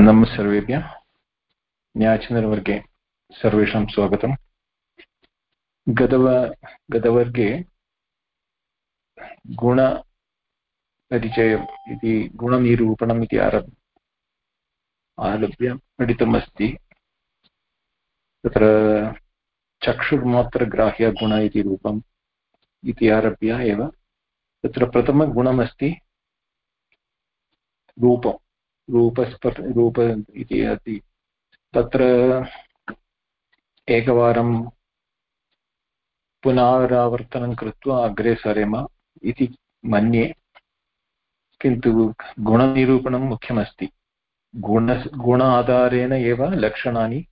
नमः सर्वेभ्यः न्यायचन्द्रवर्गे सर्वेषां स्वागतम् गतव गतवर्गे गुणपरिचयम् इति गुणनिरूपणम् इति आरभ आरभ्य पठितमस्ति तत्र चक्षुर्मात्रग्राह्यगुण इति रूपम् इति आरभ्य एव तत्र प्रथमगुणमस्ति रूपं रूपस्पर् रूप इति अस्ति। तत्र एकवारं पुनरावर्तनं कृत्वा अग्रे सरेम इति मन्ये, किन्तु गुणनिरूपणं मुख्यमस्ति। गुण गुण आधारेण एव लक्षणानि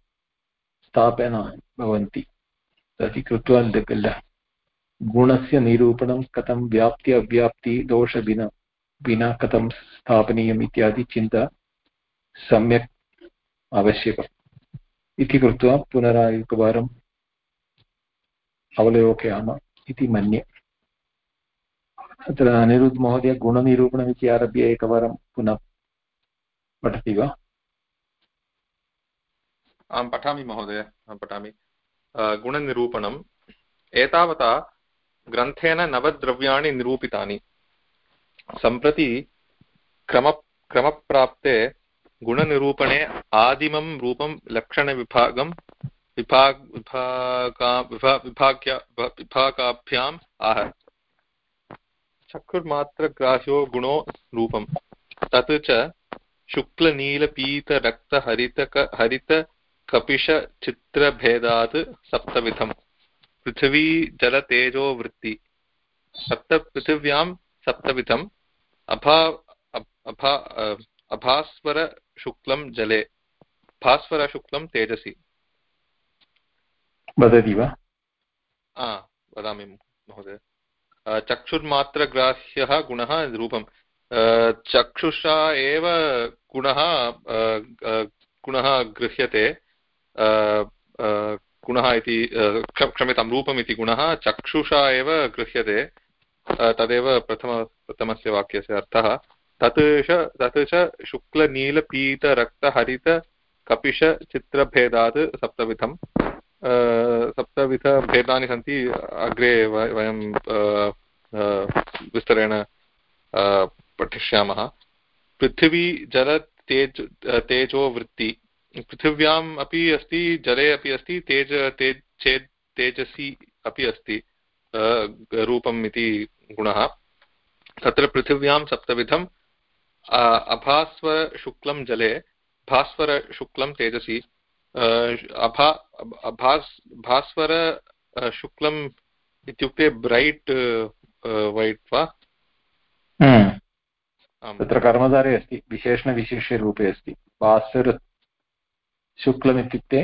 स्थापना भवन्ति तर्हि कृत्वा गुणस्य निरूपणं कथं व्याप्ति, अव्याप्ति, दोषविना, विना कथं स्थापनीयम् इत्यादि चिन्ता सम्यक् आवश्यकम् इति कृत्वा पुनरेकवारम् अवलोकयामः इति मन्ये। अत्र अनिरुद्ध महोदय गुणनिरूपणमिति आरभ्य एकवारं पुनः पठति वा? आं पठामि महोदय पठामि। गुणनिरूपणम्। एतावता ग्रन्थेन नवद्रव्याणि निरूपितानि। सम्प्रति क्रम, क्रमप्राप्ते गुणनिरूपणे आदिमं रूपं लक्षणविभागं विभाग आह। चक्षुर्मात्रग्राह्यो गुणो रूपं तत् च शुक्लनीलपीतरक्तहरितक, हरितकपिशचित्रभेदात् सप्तविधम्। पृथिवी जलतेजोवृत्ति सप्तपृथिव्यां सप्तविधम्। अभा अभा अभास्वरशुक्लं जले भास्वरशुक्लं तेजसि। वदति वा? हा वदामि महोदय। चक्षुर्मात्रग्राह्यः गुणः रूपं चक्षुषा एव गुणः गुणः गृह्यते। गुणः इति क्षम्यतां रूपम् इति गुणः चक्षुषा एव गृह्यते। तदेव प्रथम प्रथमस्य वाक्यस्य अर्थः। तत् च तत् च शुक्लनीलपीतरक्तहरितकपिशचित्रभेदात् सप्तविधम् सप्तविधभेदानि सन्ति, अग्रे वयं विस्तरेण पठिष्यामः। पृथिवी जलतेज तेजोवृत्ति पृथिव्याम् अपि अस्ति, जले अपि अस्ति, तेज तेज चेत् तेजसि अपि अस्ति रूपम् इति गुणः। तत्र पृथिव्यां सप्तविधम् अभास्वरशुक्लं जले भास्वरशुक्लं तेजसि अभा भास् भास्वर शुक्लम् इत्युक्ते ब्रैट् वैट् वा? तत्र कर्मधारे अस्ति विशेषणविशेष्यरूपे अस्ति। भास्वर शुक्लम् इत्युक्ते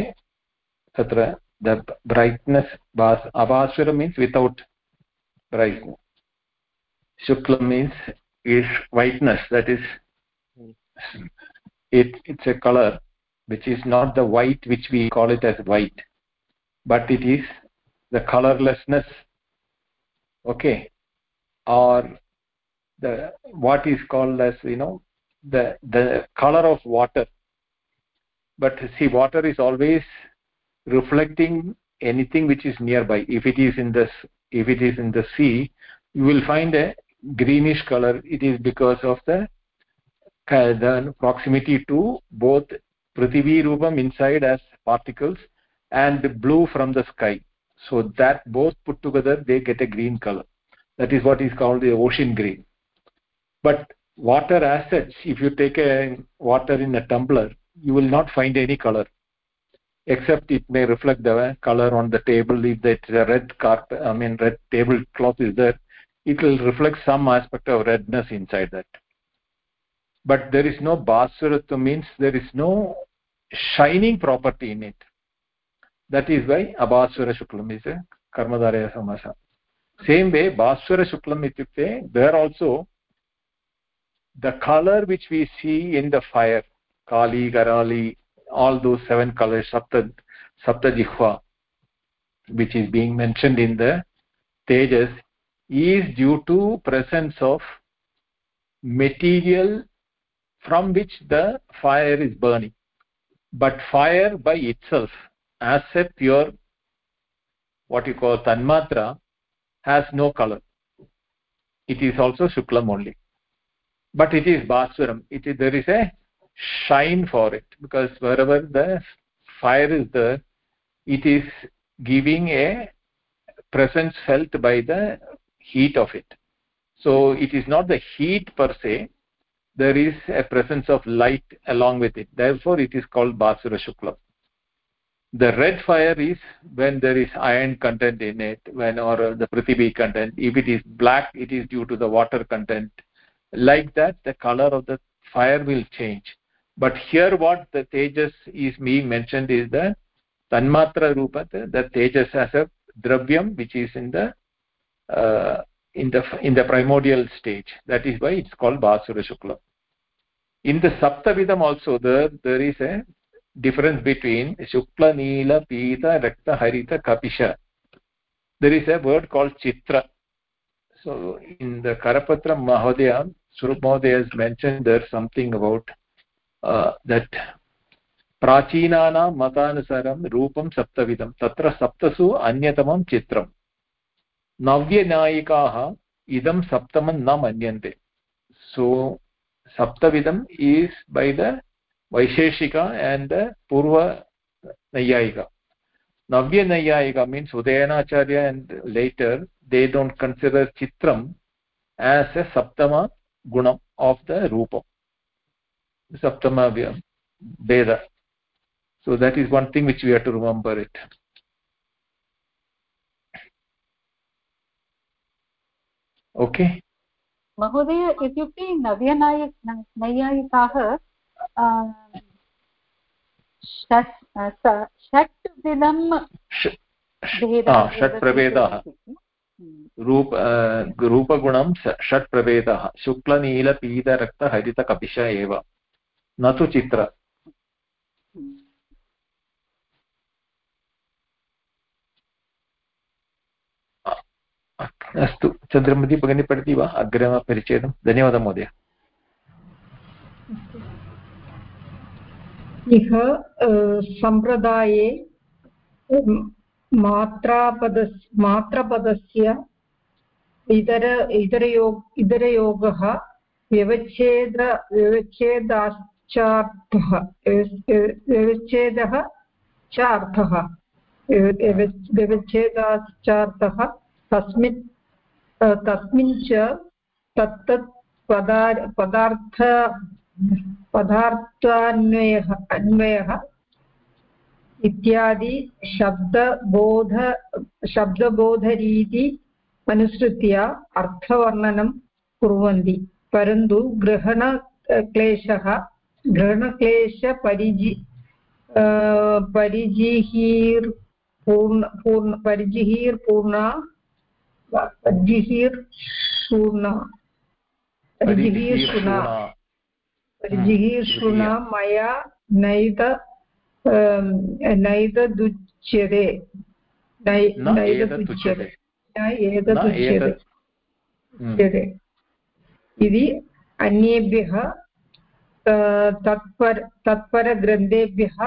तत्र द ब्रैट्नेस् भास् अभास्वर means without brightness shuklam means is whiteness that is it it's a color which is not the white which we call it as white but it is the colorlessness okay or the what is called as you know the the color of water. But see water is always reflecting anything which is nearby. If it is in this if it is in the sea you will find a greenish color it is because of the the proximity to both prithvi rupam inside as particles and blue from the sky. So that both put together they get a green color. That is what is called the ocean green. But water as such if you take a water in a tumbler you will not find any color except it may reflect the color on the table. If that red carpet i mean red table cloth is there it will reflect some aspect of redness inside that. But there is no bhasvaratva means there is no shining property in it. That is why abhasvara shuklam is a karmadaraya samasa. Same way bhasvara shuklam ityukte there also the color which we see in the fire kali garali all those seven colors sapta sapta which is being mentioned in the tejas is due to presence of material from which the fire is burning. But fire by itself as a pure what you call tanmatra has no color. It is also shuklam only. But it is bhaswaram it is there is a shine for it because wherever the fire is there it is giving a presence felt by the heat of it. So hmm. it is not the heat per se. There is a presence of light along with it. Therefore it is called basura shuklam the red fire is when there is iron content in it when or uh, the prithvi content. If it is black it is due to the water content. Like that the color of the fire will change. But here what the tejas is being mentioned is the tanmatra rupa the tejas as a dravyam which is in the uh, in the in the primordial stage that is why it's called basura shukla in the saptavidam also there there is a difference between shukla neela pita rakta harita kapisha there is a word called chitra so in the karapatra mahodaya surup mahodaya has mentioned there something about uh, that प्राचीनानां मतानुसारं रूपं सप्तविधं तत्र सप्तसु अन्यतमं चित्रं नव्यनायिकाः इदं सप्तमं न मन्यन्ते। सो सप्तविधम् is by the Vaisheshika and the पूर्वनैयायिका। नव्यनैयायिका means Udayanacharya and later they don't consider चित्रम् एस् ए सप्तम गुणम् आफ् द रूपम् सप्तम भेद so that is one thing which we have to remember it okay महोदय इत्युक्ते नव्यनाय नैयायिकाः षट् विधं षट् प्रभेदाः। रूप रूपगुणं षट् प्रभेदाः। शुक्लनीलपीतरक्तहरितकपिश एव। न तु चित्र। अस्तु, चन्द्रमती भगिनी पठति वा? अग्रिमपरिच्छेदं धन्यवादः, महोदय. इह सम्प्रदाये मात्रापदस्, मात्रपदस्य इतर, इतरयोग, इतरयोगः, व्यवच्छेद, व्यवच्छेदाश्चार्थः व्यवच्छेदः च अर्थः व्यवच्छेदाश्चार्थः तस्मिन् तस्मिन् च तत्तत् पदार्, पदार्थ, पदार्थान्वयः, अन्वयः इत्यादि शब्दबोध शब्दबोधरीति अनुसृत्य अर्थवर्णनं कुर्वन्ति। परन्तु ग्रहणक्लेशः ग्रहणक्लेशपरिजि परिजिहीर्पूर्ण पूर्ण, परिजिहीर्पूर्णा जिहीर्षूर्णा जिहीर्षुणा जिहीर्षुणा मया नैत नैतदुच्यते नैतदुच्यते एतदुच्यते इति अन्येभ्यः तत्पर तत्परग्रन्थेभ्यः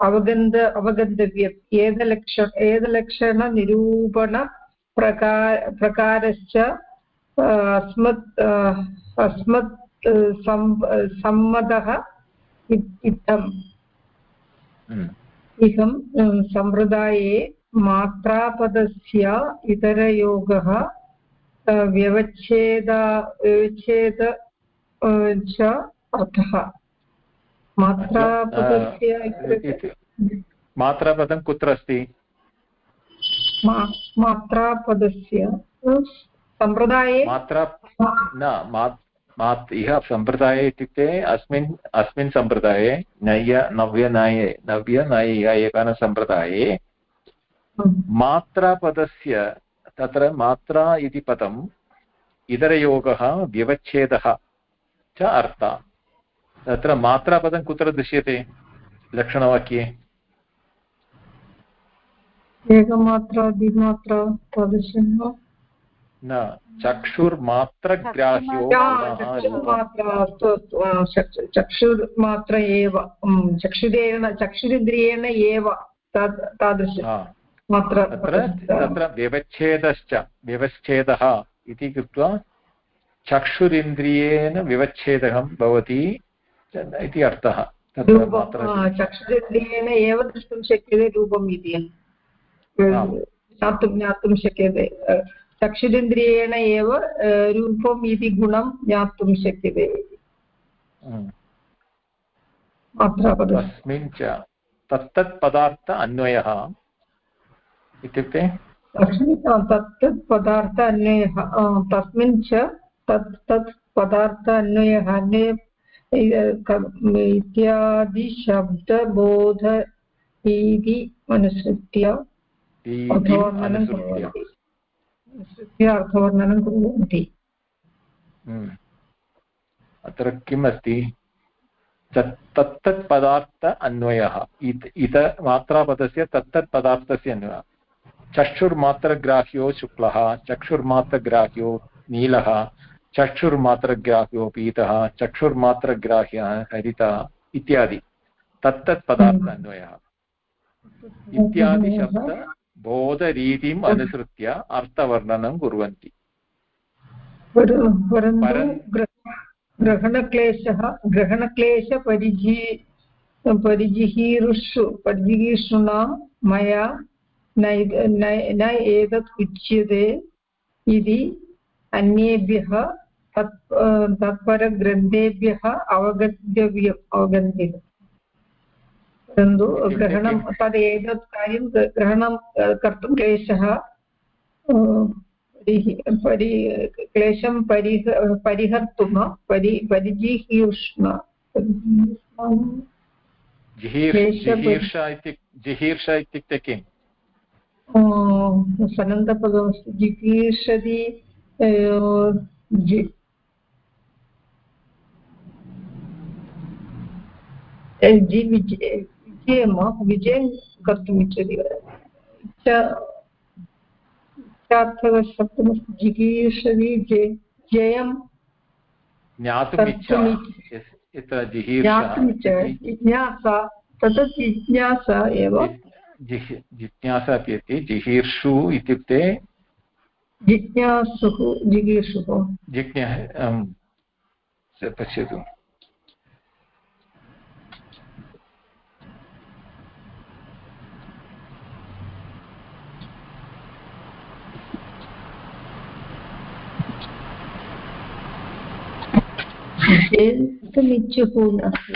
अवगन्ध अवगन्तव्यम्। एतलक्ष एतलक्षणनिरूपण प्रकार प्रकारश्च अस्मत् अस्मत् सम्मतः इत्थम्। इहं सम्प्रदाये मात्रापदस्य इतरयोगः व्यवच्छेद व्यवच्छेद च अर्थः मात्रापदस्य मात्रापदं कुत्र अस्ति? मात्रापदस्य। सम्प्रदाये मात्रा न इह सम्प्रदाये इत्युक्ते अस्मिन् अस्मिन् सम्प्रदाये नय्य नव्यनाये नव्यनैयायिकनसम्प्रदाये मात्रापदस्य तत्र मात्रा इति पदम् इतरयोगः व्यवच्छेदः च अर्थः तत्र मात्रापदं कुत्र दृश्यते? लक्षणवाक्ये। एकमात्रा द्विमात्रा तादृशं वा न चक्षुर्मात्रग्राह्यो चक्षुर्मात्र एव चक्षुरेण चक्षुरिन्द्रियेण एव तादृश मात्र तत्र व्यवच्छेदश्च व्यवच्छेदः इति कृत्वा चक्षुरिन्द्रियेण व्यवच्छेदः भवति इति अर्थः। चक्षुरिन्द्रियेण एव द्रष्टुं शक्यते रूपम् इति। ज्ञातुं ज्ञातुं शक्यते। चक्षुरिन्द्रियेण एव रूपम् इति गुणं ज्ञातुं शक्यते। तस्मिन् च तत्तत् पदार्थ अन्वयः इत्युक्ते? तत्तत् पदार्थ अन्वयः। तस्मिन् च तत् तत् पदार्थ अन्वयः। अन्वय इ- क- इत्यादि इति अनुसृत्य अर्थवर्णनं कुर्वन्ति। अत्र किम् अस्ति तत्तत् पदार्थ अन्वयः इत इत मात्रापदस्य तत्तत् पदार्थस्य अन्वयः चक्षुर्मात्रग्राह्यो शुक्लः चक्षुर्मात्रग्राह्यो नीलः चक्षुर्मात्रग्राह्यो पीतः चक्षुर्मात्रग्राह्यः हरितः इत्यादि तत्तत् पदार्थ अन्वयः इत्यादिशब्द बोधरीतिम् अनुसृत्य अर्थवर्णनं कुर्वन्ति। ग्रहणक्लेशः ग्रहणक्लेशपरिजि परिजिहीरुषु परिजिहीर्षुणा मया न एतत् उच्यते इति अन्येभ्यः तत् तत्परग्रन्थेभ्यः अवगन्तव्यम् अवगन्तव्यम् परन्तु ग्रहणं? तद् एतत् कार्यं ग्रहणं कर्तुं क्लेशः परि क्लेशं परिह परिहर्तुं परि परिजिहीर्ष्ण जिहीर्षा इति जिहीर्षा इत्युक्ते किम् सनन्दपदमस्ति जिगीर्षति जि जि विजय कर्तुम् इच्छति। इच्छार्थकशब्दमस्ति जिगीर्षति जयं जिज्ञासा तद् जिज्ञासा एव। जिज्ञासा अपि अस्ति जिहीर्षु इत्युक्ते जिज्ञासुः जिगीषुः जिज्ञा अं, पश्यतु नास्ति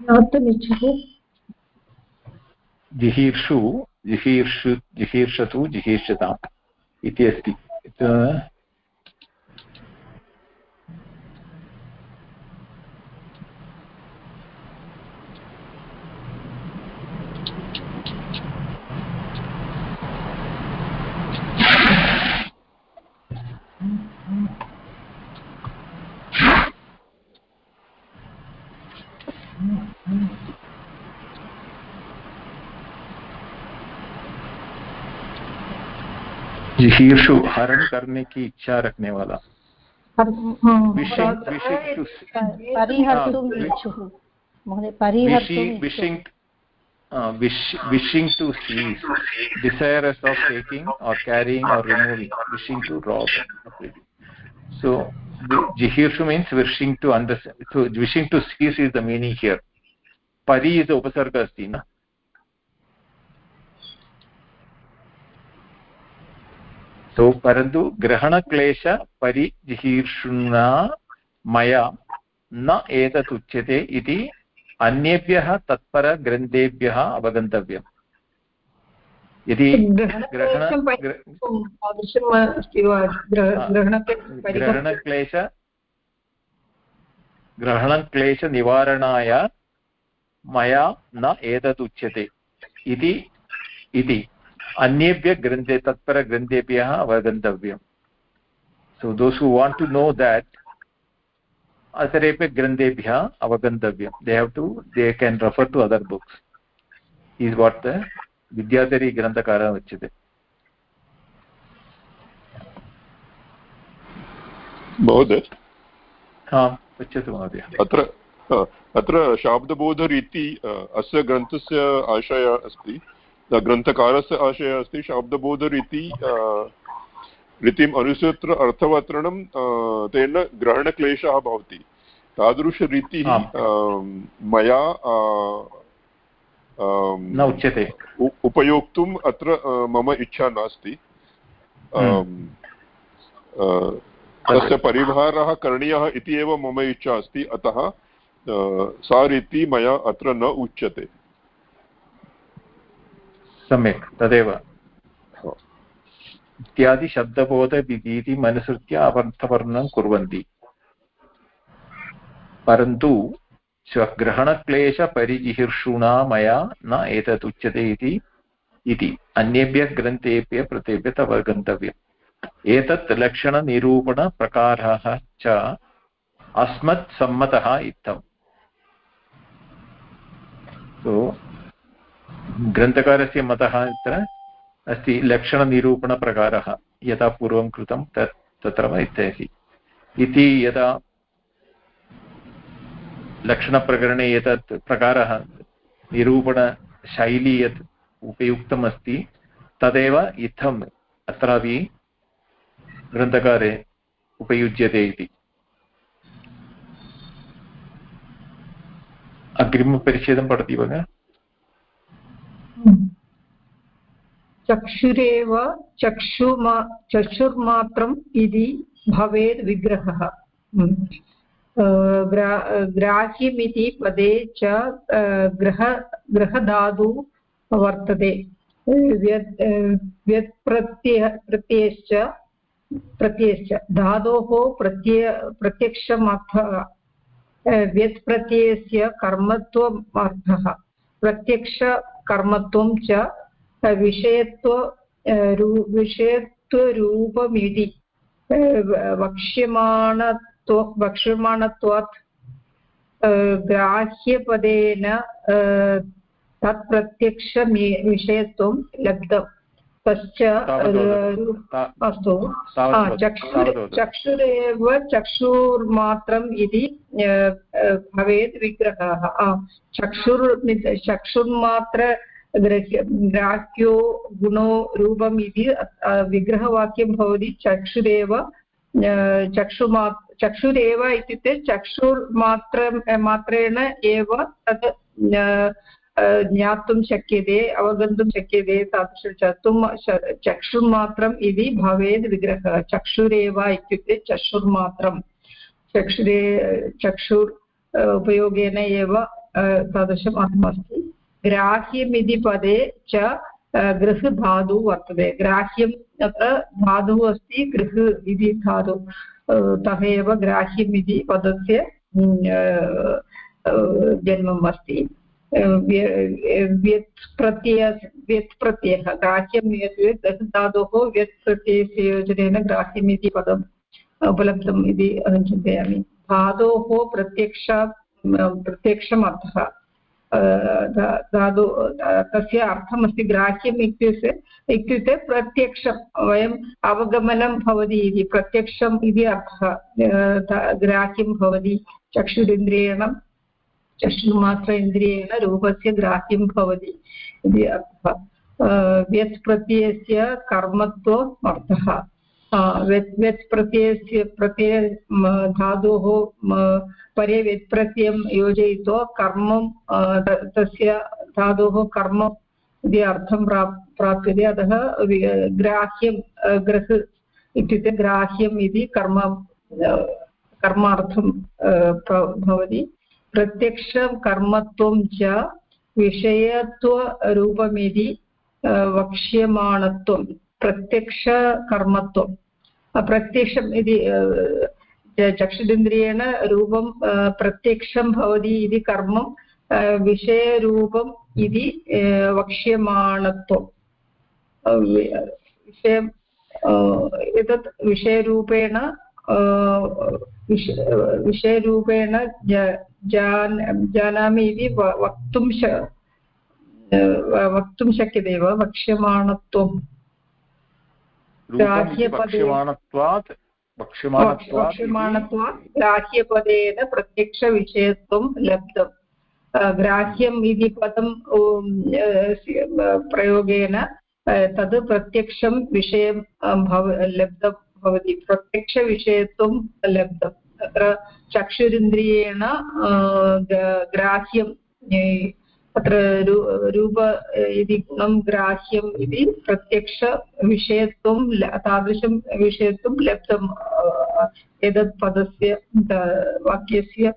ज्ञातुमिच्छुः जिहीर्षु जिहीर्षु जिहीर्षतु जिहीर्षताम् इति अस्ति। विशेषु हरण करने की इच्छा रखने वाला। Wishing to see desirous of taking or carrying or removing wishing to drop so जिहीर्षु means wishing to understand wishing to seize is the meaning here परी इज़ द उपसर्ग अस्ती ना? So परन्तु ग्रहणक्लेश परिजिहीर्षुणा मया न एतत् उच्यते इति अन्येभ्यः तत्परग्रन्थेभ्यः अवगन्तव्यम्। यदि ग्रहणक्लेशं ग्रहणक्लेश ग्रहणक्लेशनिवारणाय मया न एतत् उच्यते इति इति। अन्येभ्यः ग्रन्थे तत्परग्रन्थेभ्यः अवगन्तव्यम्। So those who want to know that अतरेभ्यः ग्रन्थेभ्यः अवगन्तव्यं they have to they can refer to other books is what the विद्याधरीग्रन्थकारः उच्यते महोदय आम् पश्यतु महोदय अत्र अत्र शाब्दबोधरीति अस्य ग्रन्थस्य आशयः अस्ति ग्रन्थकारस्य आशयः अस्ति शाब्दबोधरीति रीतिम् अनुसृत्य अर्थवत्रणं तेन ग्रहणक्लेशः भवति। तादृशरीतिः मया न उच्यते। उपयोक्तुम् अत्र मम इच्छा नास्ति। हम्म। तस्य परिहारः करणीयः इति एव मम इच्छा अस्ति। अतः सा रीतिः मया अत्र न उच्यते। सम्यक् तदेव। इत्यादि शब्दबोधविधीतिम् अनुसृत्य अर्थवर्णनं कुर्वन्ति। परन्तु ग्रहणक्लेशपरिजिहीर्षुणा मया न एतत् उच्यते इति इति। अन्येभ्यः ग्रन्थेभ्यः प्रतेभ्यः तव गन्तव्यम्। एतत् लक्षणनिरूपणप्रकारः च अस्मत्सम्मतः इत्थम्। ग्रन्थकारस्य मतः अत्र अस्ति लक्षणनिरूपणप्रकारः, यथा पूर्वं कृतं तत् तत्र इत्यसि इति यदा लक्षणप्रकरणे एतत् प्रकारः निरूपणशैली यत् उपयुक्तम् अस्ति तदेव इत्थम् अत्रापि ग्रन्थकारे उपयुज्यते इति। अग्रिमपरिच्छेदं पठति भगिनि चक्षुरेव चक्षुमा चक्षुर्मात्रम् इति भवेत् विग्रहः। ग्रा ग्राह्यमिति पदे च ग्रह ग्रहधातु वर्तते। व्यत् प्रत्ययश्च प्रत्ययश्च। धातोः प्रत्यय प्रत्यक्षमर्थः। व्यत्प्रत्ययस्य कर्मत्वमर्थः। प्रत्यक्षकर्मत्वं च विषयत्व विषयत्वरूपमिति वक्ष्यमाणत्व वक्ष्यमाणत्वात् ग्राह्यपदेन तत् प्रत्यक्षविषयत्वं लब्धम्। तश्च अस्तु। चक्षुर् चक्षुरेव चक्षुर्मात्रम् इति भवेत् विग्रहः। चक्षुर् चक्षुर्मात्र ग्राह्यो गुणो रूपम् इति विग्रहवाक्यं भवति चक्षुरेव चक्षुमा चक्षुरेव इत्युक्ते चक्षुर्मात्र मात्रेण एव तत् ज्ञातुं शक्यते अवगन्तुं शक्यते तादृश चतुम् चक्षुर्मात्रम् इति भवेत् विग्रहः चक्षुरेव इत्युक्ते चक्षुर्मात्रं चक्षुरे चक्षुर् उपयोगेन एव तादृशम् अर्थमस्ति ग्राह्यमिति पदे च गृह धातु वर्तते ग्राह्यम् अत्र धातुः अस्ति गृह इति धातु अतः एव ग्राह्यम् पदस्य जन्मम् अस्ति व्यत् प्रत्यय व्यत् प्रत्ययः ग्राह्यं धातोः व्यत् प्रत्ययस्य ग्राह्यम् इति पदम् उपलब्धम् इति अहं चिन्तयामि धातोः प्रत्यक्ष प्रत्यक्षम् अर्थः धातु तस्य अर्थमस्ति ग्राह्यम् इत्युक्ते इत्युक्ते प्रत्यक्षं वयम् अवगमनं भवति इति प्रत्यक्षम् इति अर्थः। ग्राह्यं भवति चक्षुर्मात्र इन्द्रियेण रूपस्य ग्राह्यं भवति इति अर्थः। व्यत् प्रत्ययस्य कर्मत्वम् अर्थः। व्यत् व्यत् प्रत्ययस्य प्रत्यय धातोः परे व्यत् प्रत्ययं योजयित्वा कर्मं तस्य धातोः कर्म इति अर्थं प्राप्, प्राप्यते। अतः ग्राह्यं गृह इत्युक्ते ग्राह्यम् इति कर्म कर्मार्थं भवति। प्रत्यक्षं कर्मत्वं च विषयत्वरूपमिति वक्ष्यमाणत्वं प्रत्यक्षकर्मत्वं प्रत्यक्षम् इति चक्षुरिन्द्रियेण रूपं प्रत्यक्षं भवति इति कर्म विषयरूपम् इति वक्ष्यमाणत्वं विषयम् एतत् विषयरूपेण विषयरूपेण जान् जानामि इति वक्तुं वक्तुं शक्यते वा वक्ष्यमाणत्वं वक्ष्यमाणत्वात् वक्ष्यमाणत्वात् ग्राह्यपदेन प्रत्यक्षविषयत्वं लब्धम्। ग्राह्यम् इति पदं प्रयोगेन तद् प्रत्यक्षं विषयं भव लब्धं भवति। प्रत्यक्षविषयत्वं लब्धं। तत्र चक्षुरिन्द्रियेण ग्राह्यं तत्र रूप इति गुणं ग्राह्यम् इति प्रत्यक्षविषयत्वं तादृशं विषयत्वं लब्धम् एतत् पदस्य वाक्यस्य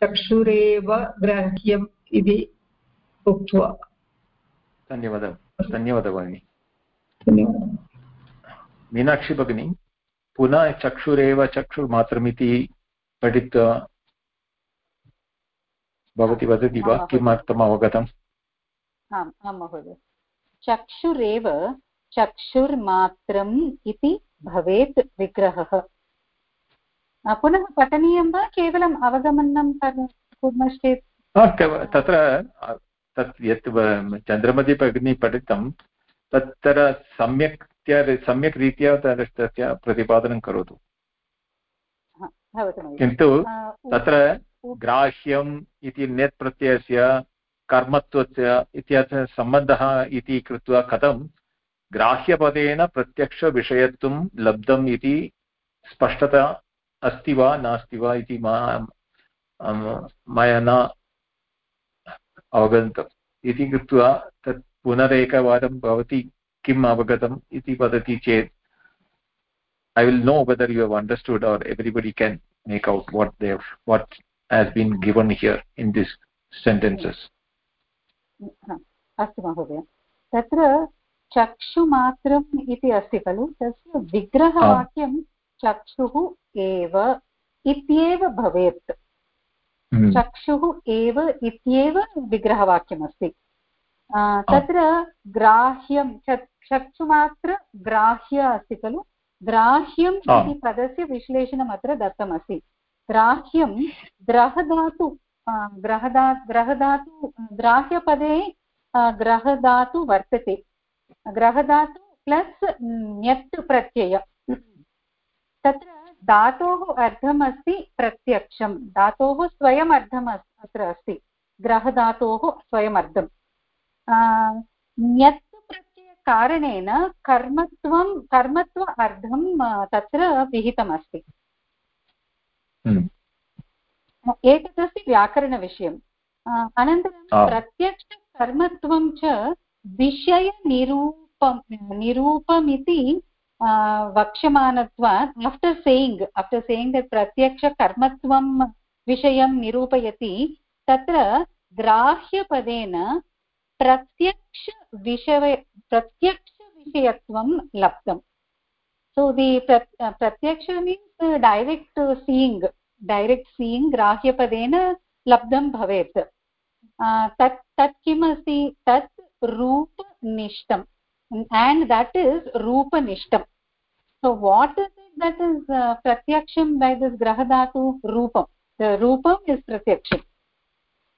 चक्षुरेव ग्राह्यम् इति उक्त्वा। धन्यवादः। धन्यवादः भगिनि। मीनाक्षी भगिनी पुनः चक्षुरेव चक्षुर्मात्रमिति पठित्वा भवती वदति वा? किमर्थम् अवगतम्? आम् आं महोदय। चक्षुरेव चक्षुर्मात्रम् इति भवेत् विग्रहः। पुनः पठनीयं वा? केवलम् अवगमनं कुर्मश्चेत्? तत्र तत् यत् चन्द्रमति भगिनी पठितं तत्र सम्यक् सम्यक् रीत्या तस्य प्रतिपादनं करोतु। किन्तु तत्र ग्राह्यम् इति नेत् प्रत्ययस्य कर्मत्वस्य इत्यस्य सम्बन्धः इति कृत्वा कथं ग्राह्यपदेन प्रत्यक्षविषयत्वं लब्धम् इति स्पष्टता अस्ति वा नास्ति वा इति मया न अवगतम् इति कृत्वा तत् पुनरेकवारं भवती। किम् अवगतम् इति वदति चेत् I will know whether you have understood or everybody can make out what they've what has been given here in this sentences. अस्तु महोदय। तत्र चक्षुमात्रम् इति अस्ति खलु? तस्य विग्रहवाक्यं चक्षुः एव इत्येव भवेत्। हम्म। चक्षुः एव इत्येव विग्रहवाक्यमस्ति। तत्र ग्राह्यं चक्षुमात्र ग्राह्य अस्ति खलु? ग्राह्यम् इति पदस्य विश्लेषणम् अत्र दत्तमस्ति। ग्राह्यं ग्रहधातु ग्रहधा ग्रहधातु ग्राह्यपदे ग्रहधातु वर्तते। ग्रहधातु प्लस् ण्यत् प्रत्यय। तत्र धातोः अर्थम् अस्ति प्रत्यक्षं। धातोः स्वयम् अर्थम् अत्र अस्ति। ग्रहधातोः स्वयमर्थं ण्यत् प्रत्ययकारणेन कर्मत्वं कर्मत्व अर्थं तत्र विहितमस्ति। हम्म। एतदस्ति व्याकरणविषयम् अनन्तरं प्रत्यक्षकर्मत्वं च विषयनिरूपं निरूपमिति वक्ष्यमाणत्वात् आफ्टर् सेयिङ्ग् आफ्टर् सेयिङ्ग् प्रत्यक्षकर्मत्वं विषयं निरूपयति तत्र ग्राह्यपदेन प्रत्यक्ष विषय प्रत्यक्ष प्रत्यक्ष means direct seeing direct seeing ग्राह्यपदेन लब्धं भवेत्. तत् तत् किमस्ति? So what is that that is प्रत्यक्षं बै दिस् ग्रहधातु? रूपं रूपम्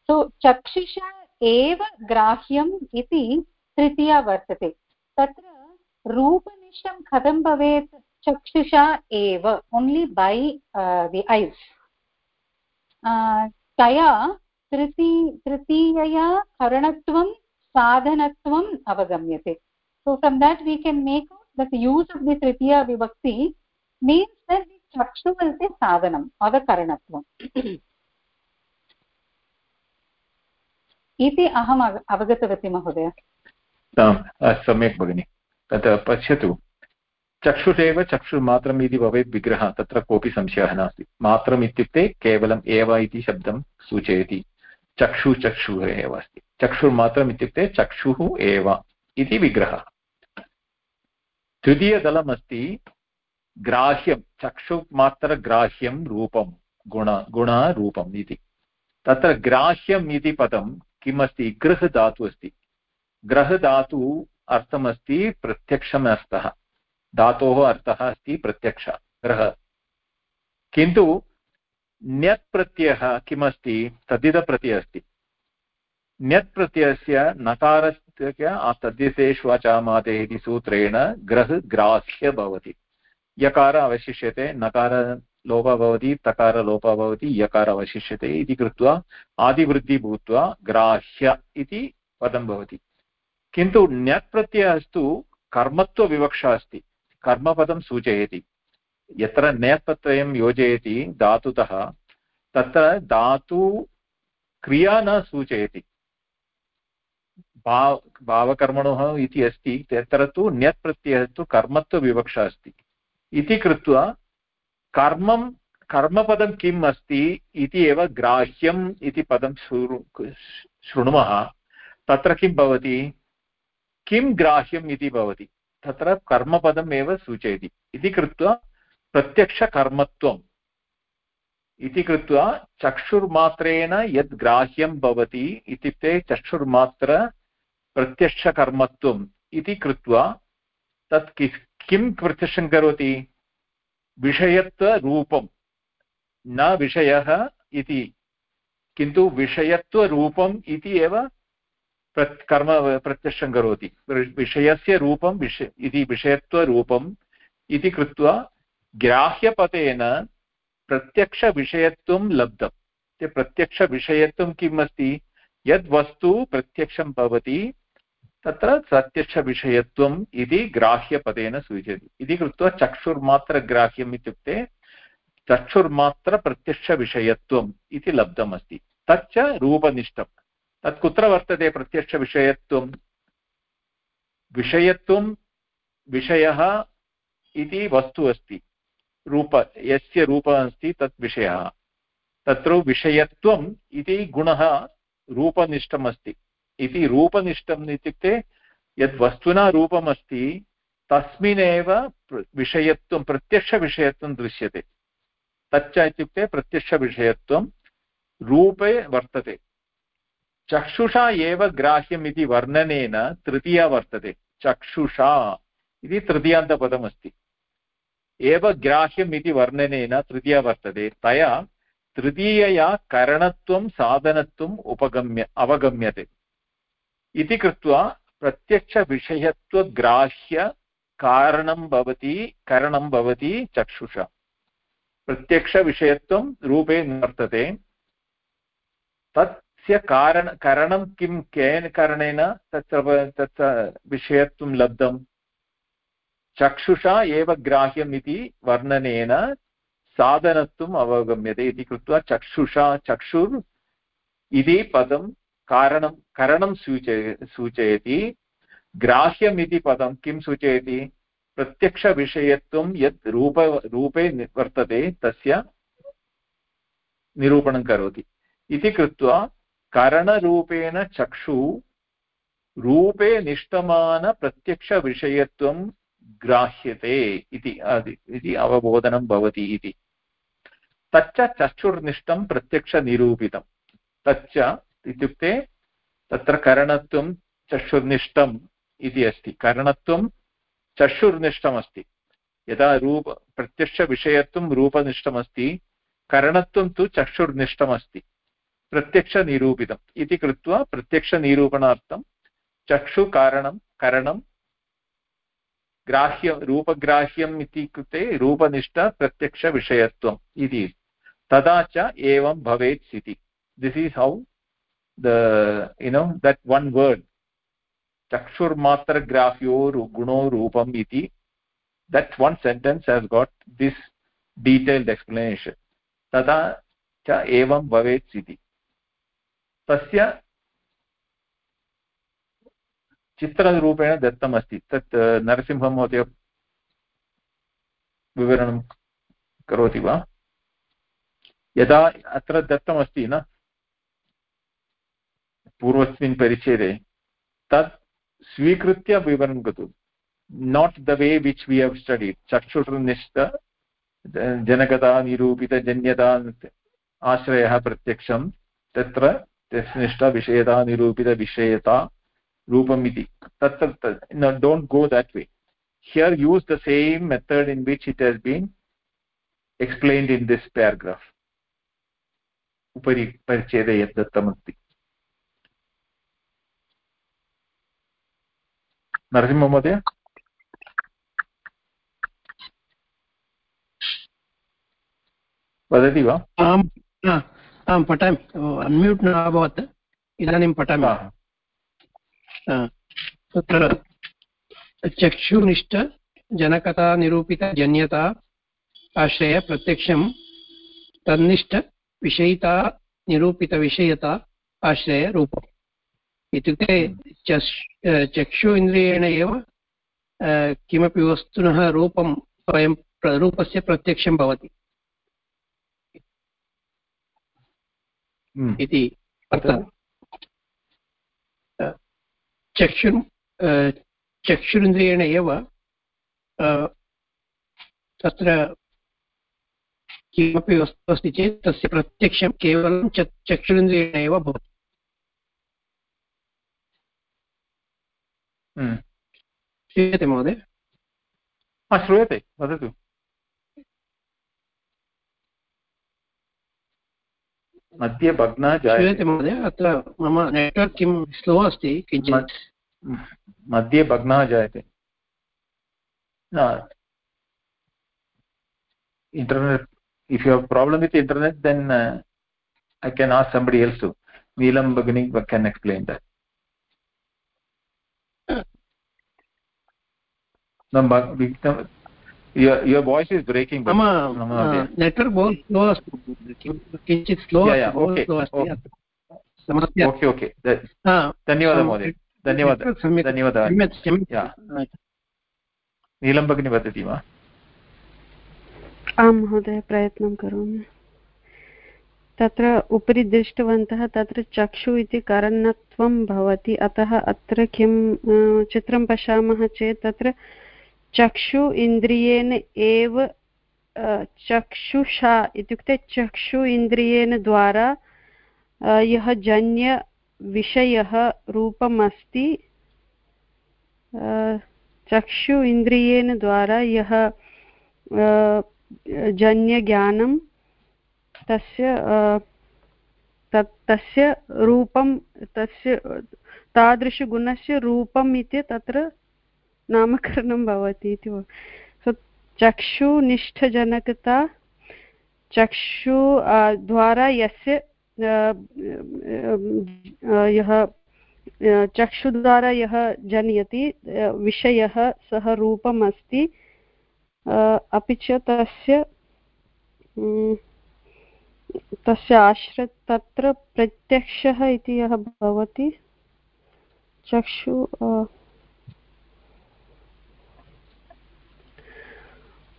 सो चक्षुषा एव ग्राह्यम् इति तृतीया वर्तते तत्र रूपनिष्ठं कथं भवेत् चक्षुषा एव ओन्लि बै दि ऐस् तया तृती तृतीयया करणत्वं साधनत्वम् अवगम्यते out that the use of the tritiya vibhakti means that the chakshu is the sadhanam or the karanatvam इति अहम् अवगतवती महोदय। सम्यक् भगिनि। तत् पश्यतु। चक्षुषेव चक्षुर्मात्रम् इति भवेत् विग्रहः, तत्र कोऽपि संशयः नास्ति। मात्रम् इत्युक्ते केवलम् एव इति शब्दं सूचयति। चक्षु चक्षुः एव अस्ति। चक्षुर्मात्रम् इत्युक्ते चक्षुः एव इति विग्रहः। तृतीयदलमस्ति ग्राह्यं चक्षुमात्रग्राह्यं रूपं, गुण गुणः रूपम् इति। तत्र ग्राह्यम् इति पदं किमस्ति? गृहधातु अस्ति। ग्रहधातु अर्थमस्ति प्रत्यक्षम् अर्थः धातोः अर्थः अस्ति प्रत्यक्ष, ग्रह। किन्तु ण्यत् प्रत्ययः किमस्ति? तद्धितप्रत्ययः अस्ति। ण्यत् प्रत्ययस्य नकारस्य तद्धितेषु वाचामादेः इति सूत्रेण ग्रह ग्राह्य भवति। यकार अवशिष्यते, नकार लोपः भवति तकारलोपः भवति यकार अवशिष्यते इति कृत्वा, आदिवृद्धिः भूत्वा, ग्राह्य इति पदं भवति। किन्तु ण्यत् प्रत्ययस्तु कर्मत्वविवक्षा अस्ति। कर्मपदं सूचयति। यत्र ण्यत् योजयति, धातुतः, तत्र धातु क्रिया न सूचयति। भाव, भावकर्मणः इति अस्ति, तत्र तु ण्यत् प्रत्ययः तु कर्मत्वविवक्षा अस्ति। इति कृत्वा कर्मं, कर्मपदं किम् अस्ति इति एव ग्राह्यम् इति पदं शृणुमः, तत्र किं भवति? किं ग्राह्यम् इति भवति? तत्र कर्मपदम् एव सूचयति। इति कृत्वा प्रत्यक्षकर्मत्वम्। इति कृत्वा चक्षुर्मात्रेण यद् ग्राह्यं भवति इत्युक्ते चक्षुर्मात्र प्रत्यक्षकर्मत्वम् इति कृत्वा तत् किं प्रत्यक्षं करोति? विषयत्वरूपं न विषयः इति। किन्तु विषयत्वरूपम् इति एव कर्म प्रत्यक्षं करोति। विषयस्य रूपं विष इति विषयत्वरूपम् इति कृत्वा ग्राह्यपतेन प्रत्यक्षविषयत्वं लब्धं प्रत्यक्षविषयत्वं किम् अस्ति? यद् वस्तु प्रत्यक्षं भवति तत्र प्रत्यक्षविषयत्वम् इति ग्राह्यपदेन सूचयति। इति कृत्वा चक्षुर्मात्रग्राह्यम् इत्युक्ते चक्षुर्मात्रप्रत्यक्षविषयत्वम् इति लब्धमस्ति। तच्च रूपनिष्ठं तत् कुत्र वर्तते प्रत्यक्षविषयत्वं विषयत्वं विषयः इति वस्तु अस्ति। रूप, यस्य रूपः अस्ति तत् विषयः। तत्र विषयत्वम् इति गुणः रूपनिष्ठम् अस्ति इति रूपनिष्ठम् इत्युक्ते यद् वस्तुना रूपमस्ति, तस्मिन्नेव विषयत्वं, प्रत्यक्षविषयत्वं दृश्यते। तच्च इत्युक्ते प्रत्यक्षविषयत्वं रूपे वर्तते। चक्षुषा एव ग्राह्यम् इति वर्णनेन तृतीया वर्तते। चक्षुषा इति तृतीयान्तपदमस्ति। एव ग्राह्यम् इति वर्णनेन तृतीया वर्तते। तया तृतीयया करणत्वं, साधनत्वम् उपगम्य, अवगम्यते। इति कृत्वा प्रत्यक्षविषयत्वग्राह्य कारणं भवति, करणं भवति चक्षुषा। प्रत्यक्षविषयत्वं रूपे वर्तते तत् तस्य कारण, करणं किं, केन कारणेन तत्र तत्र विषयत्वं लब्धं? चक्षुषा एव ग्राह्यम् इति वर्णनेन साधनत्वम् अवगम्यते इति कृत्वा चक्षुषा, चक्षुर् इति पदं कारणं करणं सूचय सूचयति ग्राह्यम् इति पदं किं सूचयति प्रत्यक्षविषयत्वं यत् रूप रूपे वर्तते तस्य निरूपणं करोति इति कृत्वा करणरूपेण चक्षु रूपे निष्ठमानप्रत्यक्षविषयत्वं ग्राह्यते इति अवबोधनं भवति इति तच्च चक्षुर्निष्ठं प्रत्यक्षनिरूपितं तच्च इत्युक्ते तत्र करणत्वं चक्षुर्निष्ठम् इति अस्ति। करणत्वं चक्षुर्निष्ठमस्ति। यदा रूप प्रत्यक्षविषयत्वं रूपनिष्ठमस्ति, करणत्वं तु चक्षुर्निष्ठमस्ति। प्रत्यक्षनिरूपितम् इति कृत्वा प्रत्यक्षनिरूपणार्थं चक्षुकारणं, करणं, ग्राह्य, रूपग्राह्यम् इति कृते रूपनिष्ठ प्रत्यक्षविषयत्वम् इति। तदा च एवं भवेत् इति this is how the you know that one word चक्षुर्मात्रग्राह्यो गुणो रूपम् इति that one sentence has got this detailed explanation. तदा च एवं भवेत् इति तस्य चित्ररूपेण दत्तमस्ति तत् नरसिंहमहोदय विवरणं करोति वा यदा अत्र दत्तमस्ति न पूर्वस्मिन् परिच्छेदे, तत् स्वीकृत्य विवरणं करोतु not the way which we have study चक्षुर्निष्ठ, जनकता निरूपितजन्यता आश्रयः प्रत्यक्षं, तत्र तस्निष्ठा, विषयता निरूपितविषयता रूपम् इति तत्र don't go that way here use the same method in which it has been explained in this paragraph उपरि परिच्छेदे यत् दत्तमस्ति नरसिंहमहोदय वदति वा आम् आं पठामि अन्म्यूट् न अभवत् इदानीं पठामि तत्र चक्षुनिष्ठ जनकता निरूपितजन्यता आश्रय प्रत्यक्षं तन्निष्ठ विषयिता निरूपितविषयता आश्रय रूपम् इत्युक्ते चस् चक्षु इन्द्रियेण एव किमपि वस्तुनः रूपं वयं रूपस्य प्रत्यक्षं भवति। हम्म। इति अर्थः चक्षु चक्षुरिन्द्रियेण एव तत्र किमपि वस्तु अस्ति चेत् तस्य प्रत्यक्षं केवलं चक्षुरिन्द्रियेण एव भवति। श्रूयते महोदय श्रूयते वदतु मध्ये भग्ना जायते महोदय अत्र मम नेट्वर्क् किं स्लो अस्ति किञ्चित् मध्ये भग्ना जायते इण्टर्नेट् इफ् यु प्राब्लम् इति internet then I can ask somebody else Neelam भगिनी can explain that your your voice is breaking network okay okay धन्यवादः महोदय धन्यवादः धन्यवादः नीलं भगिनी वदति वा आं महोदय प्रयत्नं करोमि तत्र उपरि दृष्टवन्तः तत्र चक्षु इति कारणत्वं भवति अतः अत्र किं चित्रं पश्यामः चेत् तत्र चक्षु इन्द्रियेण एव चक्षुषा इत्युक्ते चक्षु इन्द्रियेण द्वारा यः जन्यविषयः रूपम् अस्ति चक्षु इन्द्रियेण द्वारा यः जन्यज्ञानं, तस्य तत्, तस्य रूपं, तस्य, तादृशगुणस्य रूपम् इति तत्र नामकरणं भवति इति सो चक्षुनिष्ठजनकता चक्षु द्वारा यस्य यः चक्षुद्वारा यः जनयति विषयः सः रूपम् अस्ति अपि च तस्य तस्य आश्र, तत्र प्रत्यक्षः इति यः भवति, चक्षु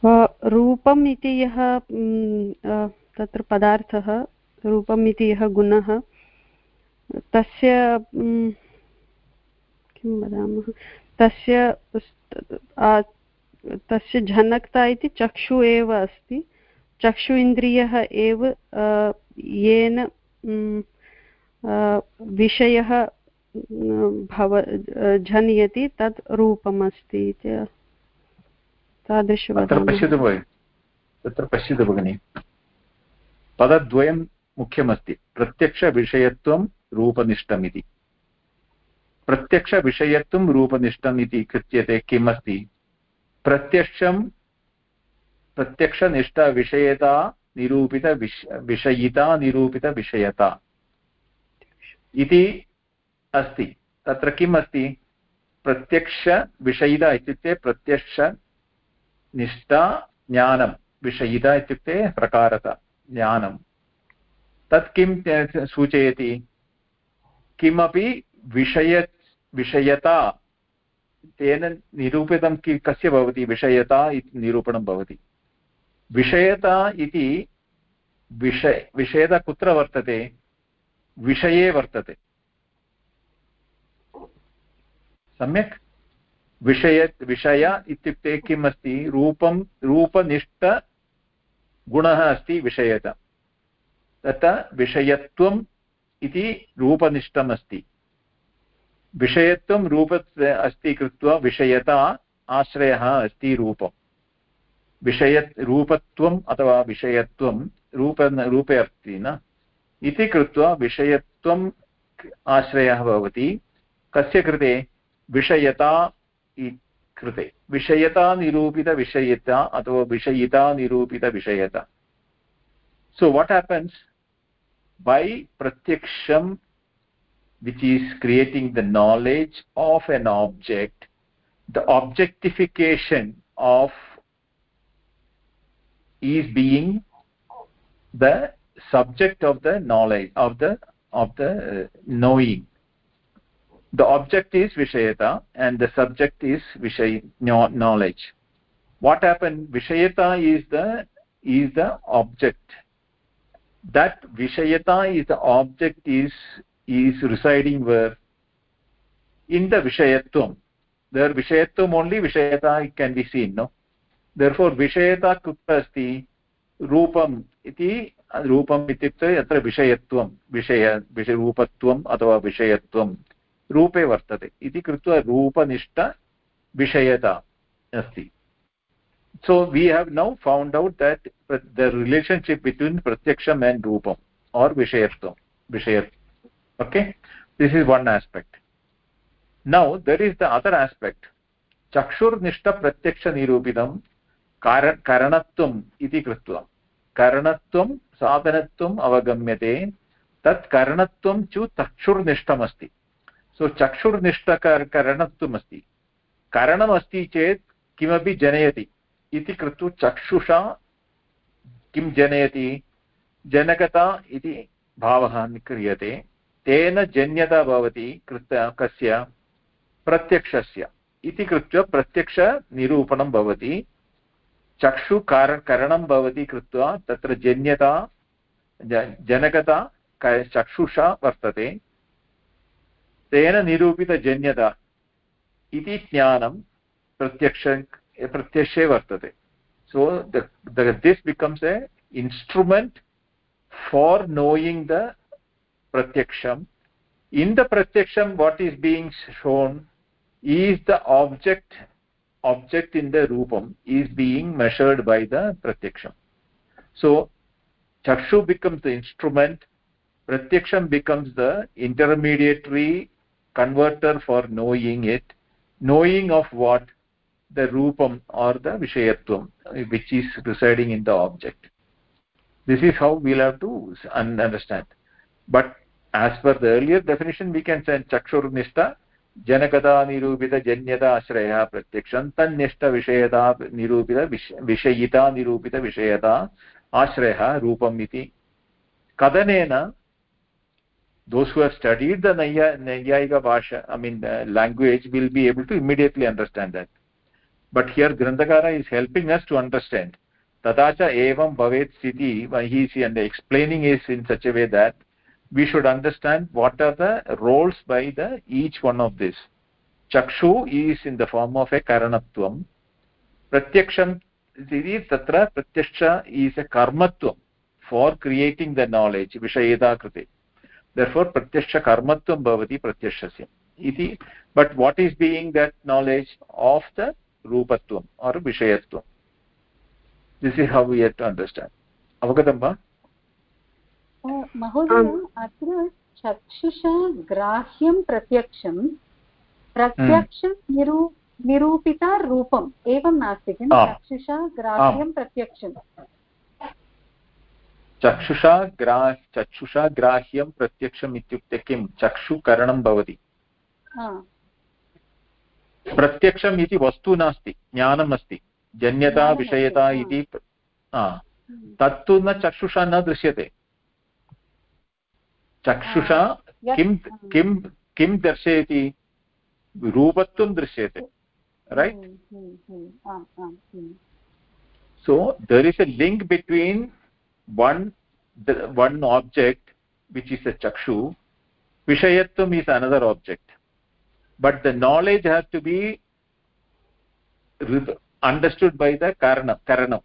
रूपम् इति यः तत्र पदार्थः, रूपम् इति यः गुणः, तस्य किं वदामः, तस्य तस्य झनक्ता इति चक्षु एव अस्ति, चक्षु इन्द्रियः एव येन विषयः भव झनयति, तत् रूपमस्ति इति तादृश पश्यतु भगिनि तत्र पश्यतु भगिनि। पदद्वयं मुख्यमस्ति। प्रत्यक्षविषयत्वं रूपनिष्ठम् इति प्रत्यक्षविषयत्वं रूपनिष्ठम् इति कृत्यते किम् अस्ति प्रत्यक्षं प्रत्यक्षनिष्ठविषयता निरूपितविष विषयिता निरूपितविषयता इति अस्ति। तत्र किम् अस्ति प्रत्यक्षविषयिता इत्युक्ते प्रत्यक्षनिष्ठा ज्ञानं, विषयिता इत्युक्ते प्रकारता, ज्ञानं। तत् किं सूचयति? किमपि विषय, विषयता, तेन निरूपितं कि, कस्य भवति? विषयता इति निरूपणं भवति। विषयता इति विषय, विषयता कुत्र वर्तते? विषये वर्तते। सम्यक्? विषय विषय इत्युक्ते किम् अस्ति रूपं रूपनिष्ठगुणः अस्ति विषयता। तत्र विषयत्वम् इति रूपनिष्ठम् अस्ति विषयत्वं रूप अस्ति कृत्वा विषयता आश्रयः अस्ति रूपम्। विषय रूपत्वम् अथवा विषयत्वं रूप, रूपे अस्ति न? इति कृत्वा विषयत्वम् आश्रयः भवति। कस्य कृते? विषयता कृते विषयता निरूपितविषयिता अथवा विषयिता निरूपितविषयता सो वाट् हेपन्स् बै प्रत्यक्षं which is creating the knowledge of an object the objectification of is being the subject of the knowledge of the of the knowing the object is vishayata and the subject is vishay knowledge what happened vishayata is the is the object that vishayata is the object is is residing where in the vishayatvam there vishayatvam only vishayata can be seen no therefore vishayata kutra asti रूपम् इति रूपम् इत्युक्ते अत्र विषयत्वं विषय विषयरूपत्वम् अथवा विषयत्वं रूपे वर्तते। इति कृत्वा रूपनिष्ठविषयता अस्ति। So we have now found out that the relationship between प्रत्यक्षम् एण्ड् रूपम् आर् विषयत्वं विषय okay this is one aspect now there is the other aspect चक्षुर्निष्ठप्रत्यक्षनिरूपितं कार, करणत्वम् इति कृत्वा। करणत्वं, साधनत्वम् अवगम्यते। तत् करणत्वं च चक्षुर्निष्ठमस्ति। सो चक्षुर्निष्ठकरणत्वम् अस्ति करणमस्ति चेत् किमपि जनयति। इति कृत्वा चक्षुषा किं जनयति? जनकता इति भावः क्रियते तेन जन्यता भवति कृत, कस्य? प्रत्यक्षस्य। इति कृत्वा प्रत्यक्षनिरूपणं भवति। चक्षुकार भवति कृत्वा तत्र जन्यता जनकता चक्षुषा वर्तते। तेन निरूपितजन्यता इति ज्ञानं प्रत्यक्ष, प्रत्यक्षे वर्तते. So this becomes a instrument for knowing the प्रत्यक्षम् इन् द प्रत्यक्षं what is being shown is the object object in the रूपम् is being measured by the प्रत्यक्षं सो चक्षु बिकम्स् द इन्स्ट्रुमेण्ट् प्रत्यक्षं becomes the intermediatory converter for knowing it knowing of what the rupam or the vishayatvam which is residing in the object this is how we'll have to understand but as per the earlier definition we can say chakshur nishta जनकता निरूपित जन्यता आश्रयः प्रत्यक्षं तन्निष्ठ विषयता निरूपित विषयिता निरूपित विषयता आश्रयः रूपम् इति कथनेन those who have studied the Nayayika Bhasha, I mean the language will be able to immediately understand that. but here grandhakara is helping us to understand. Tadacha evam bhavet sthiti he is and explaining is in such a way that we should understand what are the roles by the each one of this. Chakshu is in the form of a karanatvam. Pratyaksham tatra pratyaksha is a karmatvam for creating the knowledge vishayeda krite therefore pratyaksha karmatvam bhavati pratyakshasya iti but what is being that knowledge of the रूपत्वम् or विषयत्वं this is how we yet to understand अवगतं वा महोदय अत्र चक्षुषा ग्राह्यं प्रत्यक्षं प्रत्यक्षं निरू निरूपिता रूपम्. एवं नास्ति किल चक्षुषा ग्राह्यं प्रत्यक्षं चक्षुषा ग्रा चक्षुषा ग्राह्यं प्रत्यक्षम् इत्युक्ते किं? चक्षुकरणं भवति। प्रत्यक्षम् इति वस्तु नास्ति ज्ञानम् अस्ति। जन्यता विषयता इति तत्तु न चक्षुषा न दृश्यते। चक्षुषा किं किं किं दर्शयति? रूपत्वं दृश्यते right so there is a link between one the one object which is a chakshu vishayatvam is another object but the knowledge has to be understood by the karana karana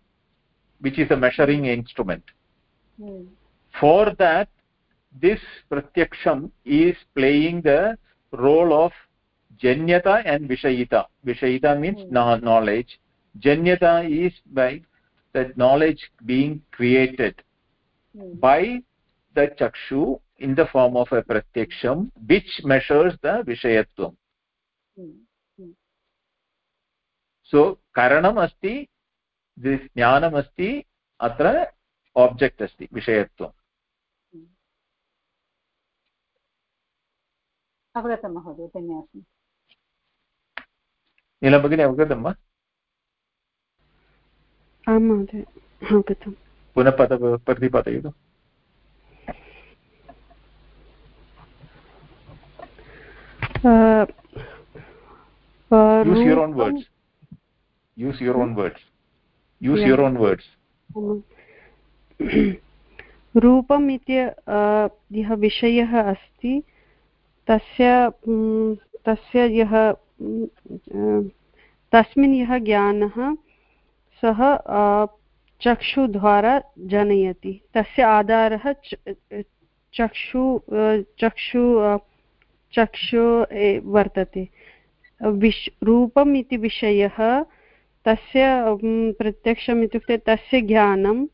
which is a measuring instrument mm. for that this pratyaksham is playing the role of janyata and vishayita vishayita means mm. knowledge janyata is by that knowledge being created mm. by the chakshu in the form of a pratyaksham which measures the vishayatvam mm. So करणम् अस्ति ज्ञानमस्ति अत्र object अस्ति विषयत्वम् अवगतं महोदय धन्यवादः नीलभगिनी अवगतं वा आं महोदय अवगतं पुनः पद प्रतिपादयतु use your own words use your own words use yeah. your own words रूपम् इति यः विषयः अस्ति तस्य तस्य यः तस्मिन् यः ज्ञानः सः चक्षुद्वारा जनयति। तस्य आधारः चक्षु चक्षु चक्षु वर्तते। विश्, रूपम् इति विषयः, तस्य प्रत्यक्षम् इत्युक्ते तस्य ज्ञानं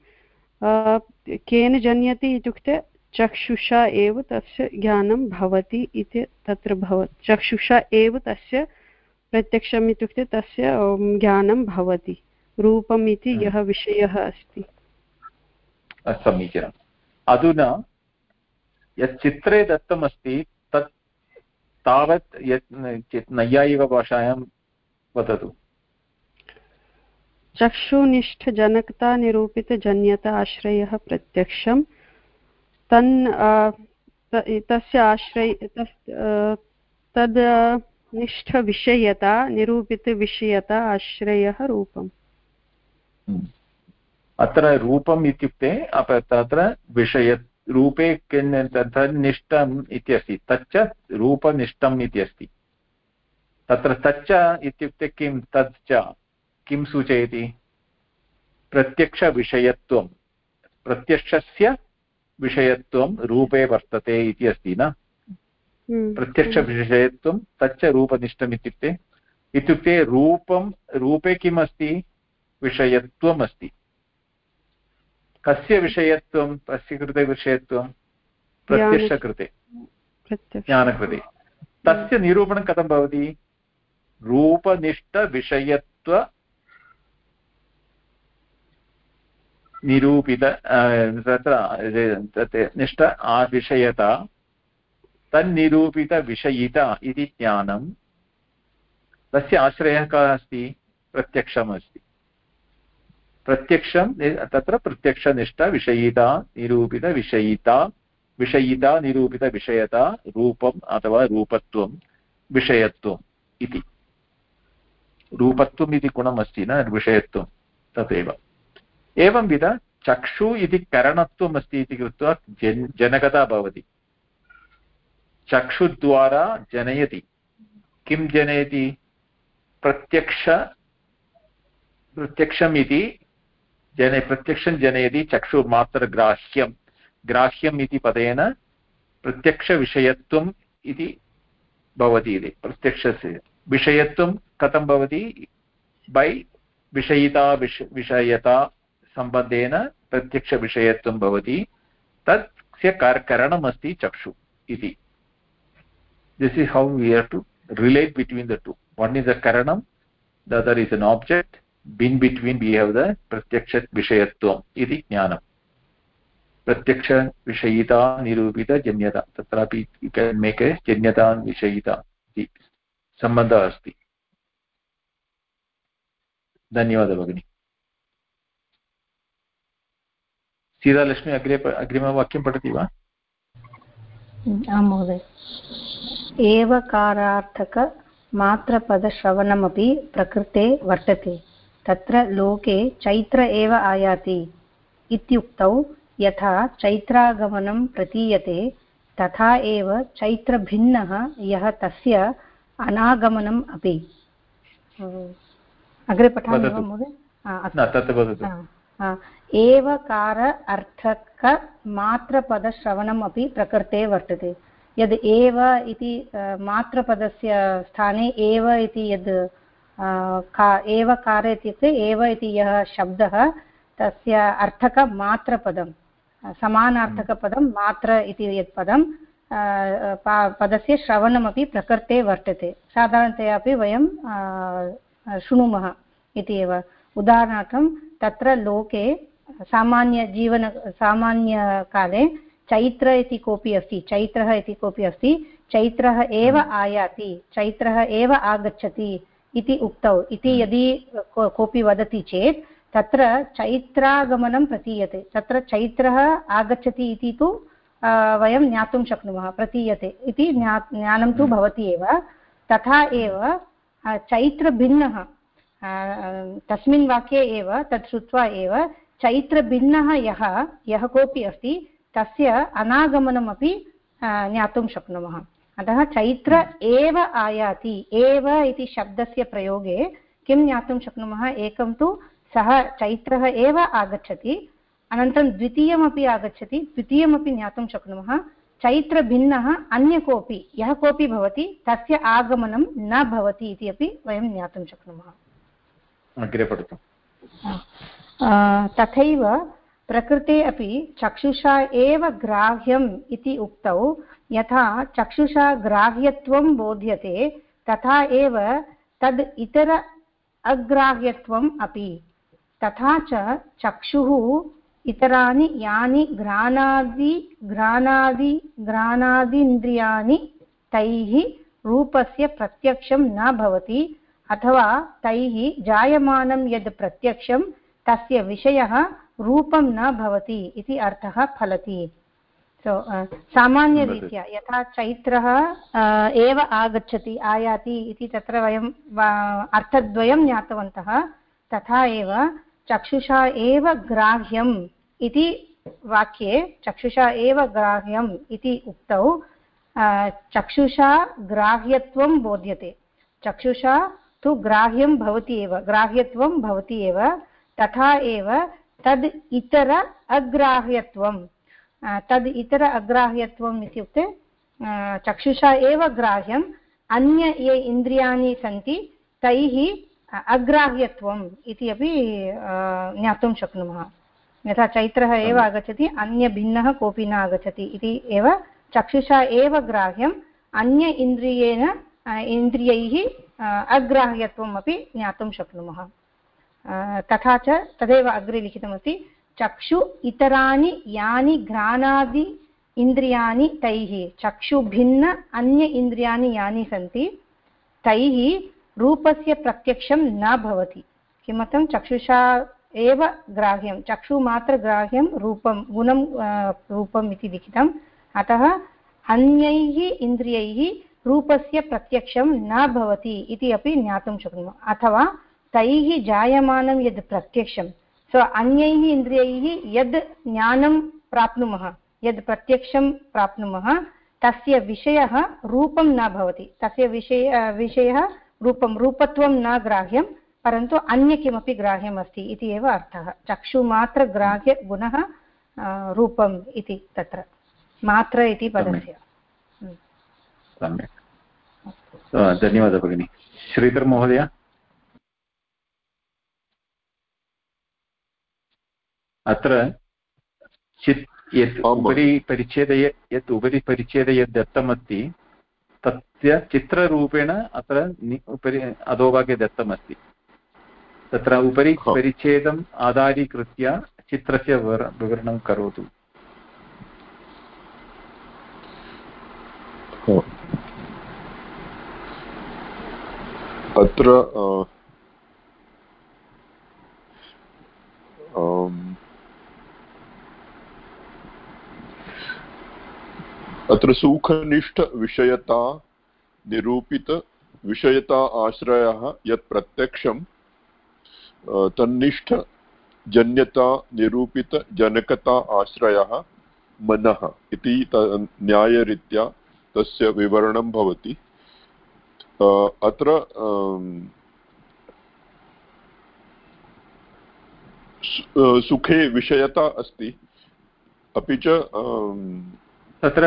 केन जन्यते इत्युक्ते चक्षुषा एव तस्य ज्ञानं भवति इति तत्र भव चक्षुषा एव तस्य प्रत्यक्षम् इत्युक्ते तस्य ज्ञानं भवति। रूपम् इति यः विषयः अस्ति। समीचीनम्। अधुना यत् चित्रे दत्तमस्ति तत् तावत् यत् नैयायिकभाषायां वदतु। चक्षुनिष्ठजनकता निरूपितजन्यता आश्रयः प्रत्यक्षं तन् तस्य आश्रय तद् निष्ठविषयता निरूपितविषयता आश्रयः रूपम्। हम्म। अत्र रूपम् इत्युक्ते तत्र विषय रूपे तन्निष्ठम् इत्यस्ति तच्च रूपनिष्ठम् इति अस्ति। तत्र तच्च इत्युक्ते किं? तच्च। किं सूचयति? प्रत्यक्षविषयत्वं। प्रत्यक्षस्य विषयत्वं रूपे वर्तते इति अस्ति न? हम्म। प्रत्यक्षविषयत्वं तच्च रूपनिष्ठम् इत्युक्ते। इत्युक्ते रूपं रूपे किम् अस्ति? विषयत्वम् अस्ति कस्य विषयत्वं तस्य कृते विषयत्वं? प्रत्यक्षकृते। ज्ञानकृते। तस्य निरूपणं कथं भवति? रूपनिष्ठविषयत्व निरूपित तत्र निष्ठ आविषयता तन्निरूपितविषयिता इति ज्ञानं। तस्य आश्रयः कः अस्ति? प्रत्यक्षम् अस्ति प्रत्यक्षं तत्र प्रत्यक्षनिष्ठा विषयिता निरूपितविषयिता विषयिता निरूपितविषयता रूपम् अथवा रूपत्वं, विषयत्वम् इति। रूपत्वम् इति गुणम् न, विषयत्वं तदेव एवंविध चक्षु इति करणत्वम् अस्ति इति कृत्वा जन्, जनकता भवति। चक्षुद्वारा जनयति। किं जनयति? प्रत्यक्ष, प्रत्यक्षम् इति जने प्रत्यक्षं जनयति चक्षुर्मात्रग्राह्यं। ग्राह्यम् इति पदेन प्रत्यक्षविषयत्वम् इति भवति इति, प्रत्यक्षस्य विषयत्वं कथं भवति? बै विषयिता विष, विषयता सम्बन्धेन प्रत्यक्षविषयत्वं भवति। तस्य करणमस्ति चक्षु इति। This is how we have to relate between the two. One is a karanam, the other is an object. In between we have the pratyaksha vishayatvam iti jnanam प्रत्यक्ष विषयिता निरूपित जन्यता। तत्रापि मेक् ए जन्यता विषयिता इति सम्बन्धः अस्ति। धन्यवादः भगिनि। सीतालक्ष्मी अग्रे अग्रिमवाक्यं पठति वा? आं महोदय। एवकारार्थकमात्रपदश्रवणमपि प्रकृते वर्तते। तत्र लोके चैत्र एव आयाति इत्युक्तौ यथा चैत्रागमनं प्रतीयते तथा एव चैत्रभिन्नः यः तस्य अनागमनम् अपि। अग्रे पठामि वा महोदय? एवकार अर्थकमात्रपदश्रवणम् अपि प्रकृते वर्तते। यद् एव इति मात्रपदस्य स्थाने एव इति यद् का एव कार इत्युक्ते एव इति यः शब्दः तस्य अर्थकमात्रपदं समानार्थकपदं मात्र इति यत् पदं पदस्य श्रवणमपि प्रकृते वर्तते। साधारणतया अपि वयं शृणुमः इति एव। उदाहरणार्थं तत्र लोके सामान्यजीवन सामान्यकाले चैत्र इति कोऽपि अस्ति चैत्रः इति कोऽपि अस्ति चैत्रः एव आयाति चैत्रः एव आगच्छति इति उक्तौ। इति हम्म। यदि कोऽपि वदति चेत् तत्र चैत्रागमनं प्रतीयते। तत्र चैत्रः आगच्छति इति तु वयं ज्ञातुं शक्नुमः प्रतीयते। इति ज्ञा ज्ञानं तु हम्म। भवति एव। तथा एव चैत्रभिन्नः तस्मिन् वाक्ये एव तत् श्रुत्वा एव चैत्रभिन्नः यः यः कोऽपि अस्ति तस्य अनागमनमपि ज्ञातुं शक्नुमः। अतः चैत्र एव आयाति। एव इति शब्दस्य प्रयोगे किं ज्ञातुं शक्नुमः? एकं तु सः चैत्रः एव आगच्छति अनन्तरं द्वितीयमपि आगच्छति द्वितीयमपि ज्ञातुं शक्नुमः। चैत्रभिन्नः अन्य कोऽपि यः कोऽपि भवति तस्य आगमनं न भवति इति अपि वयं ज्ञातुं शक्नुमः। अग्रे पठतु। तथैव प्रकृते अपि चक्षुषा एव ग्राह्यम् इति उक्तौ। यथा चक्षुषा ग्राह्यत्वं बोध्यते, तथा एव तद् इतर अग्राह्यत्वम् अपि। तथा च चक्षुः इतराणि यानि घ्राणादि घ्राणादि, घ्राणादीन्द्रियाणि तैः रूपस्य प्रत्यक्षं न भवति, अथवा तैः जायमानं यद् प्रत्यक्षं तस्य विषयः रूपं न भवति इति अर्थः फलति। सो uh, सामान्यरीत्या यथा चैत्रः uh, एव आगच्छति आयाति इति तत्र वयं अर्थद्वयं ज्ञातवन्तः। तथा एव चक्षुषा एव ग्राह्यम् इति वाक्ये चक्षुषा एव ग्राह्यम् इति उक्तौ uh, चक्षुषा ग्राह्यत्वं बोध्यते। चक्षुषा तु ग्राह्यं भवति एव ग्राह्यत्वं भवति एव तथा एव तद् इतर अग्राह्यत्वं तद् इतर अग्राह्यत्वम् इत्युक्ते चक्षुषा एव ग्राह्यम् अन्य ये इन्द्रियाणि सन्ति तैः अग्राह्यत्वम् इति अपि ज्ञातुं शक्नुमः। यथा चैत्रः एव आगच्छति अन्यभिन्नः कोऽपि न आगच्छति इति एव चक्षुषा एव ग्राह्यम् अन्य इन्द्रियेण इन्द्रियैः अग्राह्यत्वम् अपि ज्ञातुं शक्नुमः। तथा च तदेव अग्रे लिखितमस्ति चक्षु इतराणि यानि घ्राणादि इन्द्रियाणि तैः। चक्षुभिन्न अन्य इन्द्रियाणि यानि सन्ति, तैः रूपस्य प्रत्यक्षं न भवति। किमर्थं? चक्षुषा एव ग्राह्यं। चक्षुमात्रग्राह्यं रूपं, गुणं रूपम् इति लिखितम्। अतः अन्यैः इन्द्रियैः रूपस्य प्रत्यक्षं न भवति इति अपि ज्ञातुं शक्नुमः। अथवा तैः जायमानं यद् प्रत्यक्षं सो अन्यैः इन्द्रियैः यद् ज्ञानं प्राप्नुमः यद् प्रत्यक्षं प्राप्नुमः तस्य विषयः रूपं न भवति तस्य विषय विषयः रूपं रूपत्वं न ग्राह्यं परन्तु अन्य किमपि ग्राह्यम् अस्ति इति एव अर्थः चक्षुमात्रग्राह्यगुणः रूपम् इति तत्र मात्र इति पदस्य धन्यवादः भगिनि श्रीधर्महोदय अत्र चित् यत् उपरि परिच्छेद यत् उपरि परिच्छेद यत् दत्तमस्ति तस्य चित्ररूपेण अत्र उपरि अधोभागे दत्तमस्ति। तत्र उपरि परिच्छेदम् आधारीकृत्य चित्रस्य विवरणं करोतु। अत्र अत्र सुखनिष्ठविषयता निरूपितविषयता आश्रयः यत् प्रत्यक्षं तन्निष्ठजन्यता निरूपितजनकता आश्रयः मनः इति न्यायरीत्या तस्य विवरणं भवति। अत्र सुखे विषयता अस्ति। अपि च तत्र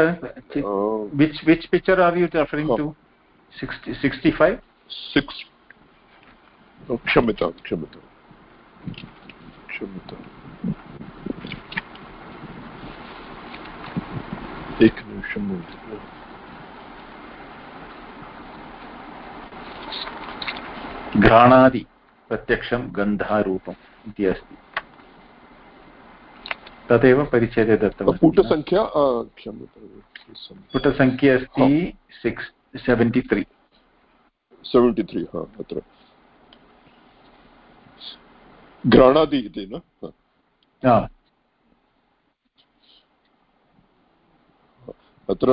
which which picture are you referring to sixty sixty five six क्षम्यतां क्षम्यतां। क्षम्यताम् एकनिमिषं घ्राणादि प्रत्यक्षं गन्धः रूपम् इति अस्ति। तदेव परिच्छेदे दत्तमस्ति पुटसङ्ख्या पुटसङ्ख्या अस्ति सिक्स् सेवेण्टि त्री सेवेण्टि त्री हा अत्र। घ्राणादि इति न? अत्र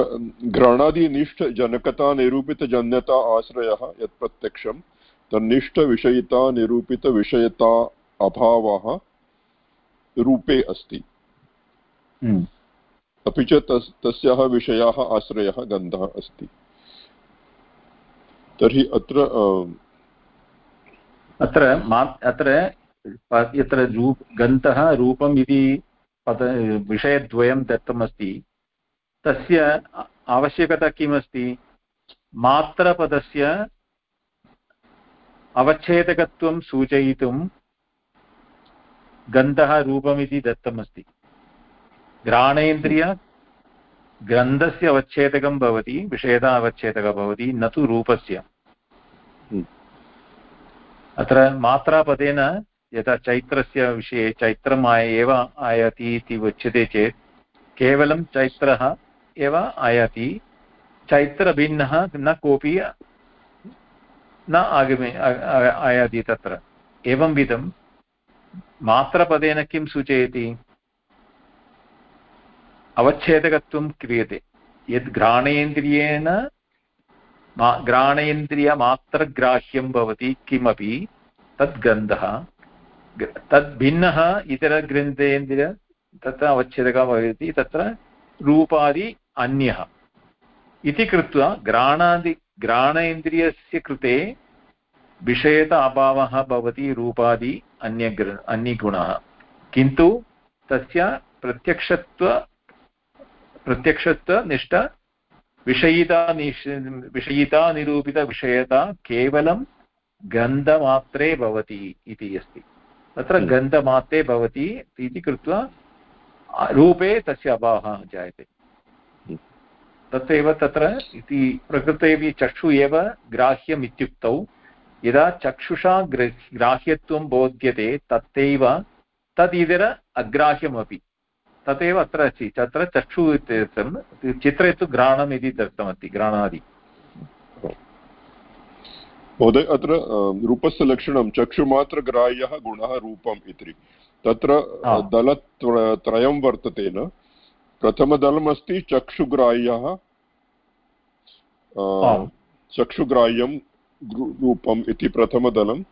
घ्राणादिनिष्ठजनकतानिरूपितजन्यता आश्रयः यत् प्रत्यक्षं तन्निष्ठविषयितानिरूपितविषयता अभावः रूपे अस्ति। अपि च तस् तस्याः विषयाः आश्रयः गन्धः अस्ति। तर्हि अत्र अत्र मा अत्र यत्र रूप गन्धः रूपम् इति पद विषयद्वयं दत्तमस्ति। तस्य आवश्यकता किमस्ति? मात्रपदस्य अवच्छेदकत्वं सूचयितुं गन्धः रूपमिति दत्तमस्ति। घ्राणेन्द्रिय ग्रन्थस्य अवच्छेदकं भवति विषयता अवच्छेदकः भवति न तु रूपस्य। हम्म। अत्र मात्रापदेन यथा चैत्रस्य विषये चैत्रम् आय एव आयाति इति उच्यते चेत् केवलं चैत्रः एव आयाति। चैत्रभिन्नः न कोऽपि न आगमे आयाति तत्र। एवं विधं मात्रपदेन किं सूचयति? अवच्छेदकत्वं क्रियते। यद् घ्राणेन्द्रियेण मा, घ्राणेन्द्रियमात्रग्राह्यं भवति किमपि, तद् गन्धः तद्भिन्नः इतरग्रन्थेन्द्रिय तत्र अवच्छेदकः भवति, तत्र रूपादि अन्यः। इति कृत्वा घ्राणादि, घ्राणेन्द्रियस्य कृते विषयत अभावः भवति, रूपादि अन्यग्र, अन्यगुणः। किन्तु तस्य प्रत्यक्षत्व प्रत्यक्षत्वनिष्ठ विषयिता विषयिता निरूपितविषयता केवलं गन्धमात्रे भवति इति अस्ति तत्र हम्म। गन्धमात्रे भवति इति कृत्वा रूपे तस्य अभावः जायते हम्म। तथैव तत्र इति प्रकृतेपि चक्षु एव ग्राह्यम् इत्युक्तौ यदा चक्षुषा ग्राह्यत्वं बोध्यते तथैव तद् इतर अग्राह्यमपि तथैव अत्र अस्ति। तत्र चक्षु इत्यर्थं चित्रे तु घ्राणम् इति दत्तमस्ति घ्राणादि। महोदय अत्र रूपस्य लक्षणं चक्षुमात्रग्राह्यः गुणः रूपम् इति। तत्र दलत्रयं वर्तते न? प्रथमदलमस्ति चक्षुग्राह्यः। चक्षुग्राह्यं रूपम् इति प्रथमदलम्।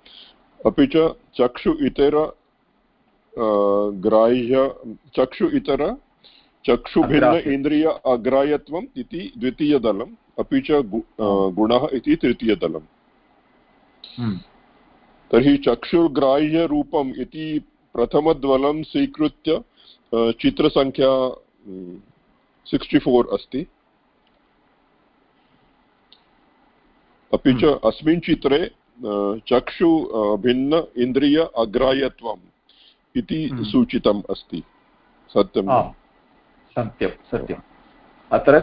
अपि च चक्षु इतर ग्राह्य चक्षु इतर चक्षुभिन्न इन्द्रिय अग्राह्यत्वम् इति द्वितीयदलम् अपि च गुणः इति तृतीयदलम् हम्म। तर्हि चक्षुर्ग्राह्यरूपम् इति प्रथमद्वलं स्वीकृत्य चित्रसङ्ख्या सिक्स्टि फोर् अस्ति अपि च हम्म। अस्मिन् चित्रे चक्षु भिन्न इन्द्रिय अग्राह्यत्वम् इति हम्म। सूचितम् अस्ति। सत्यं सत्यं सत्यम्। अत्र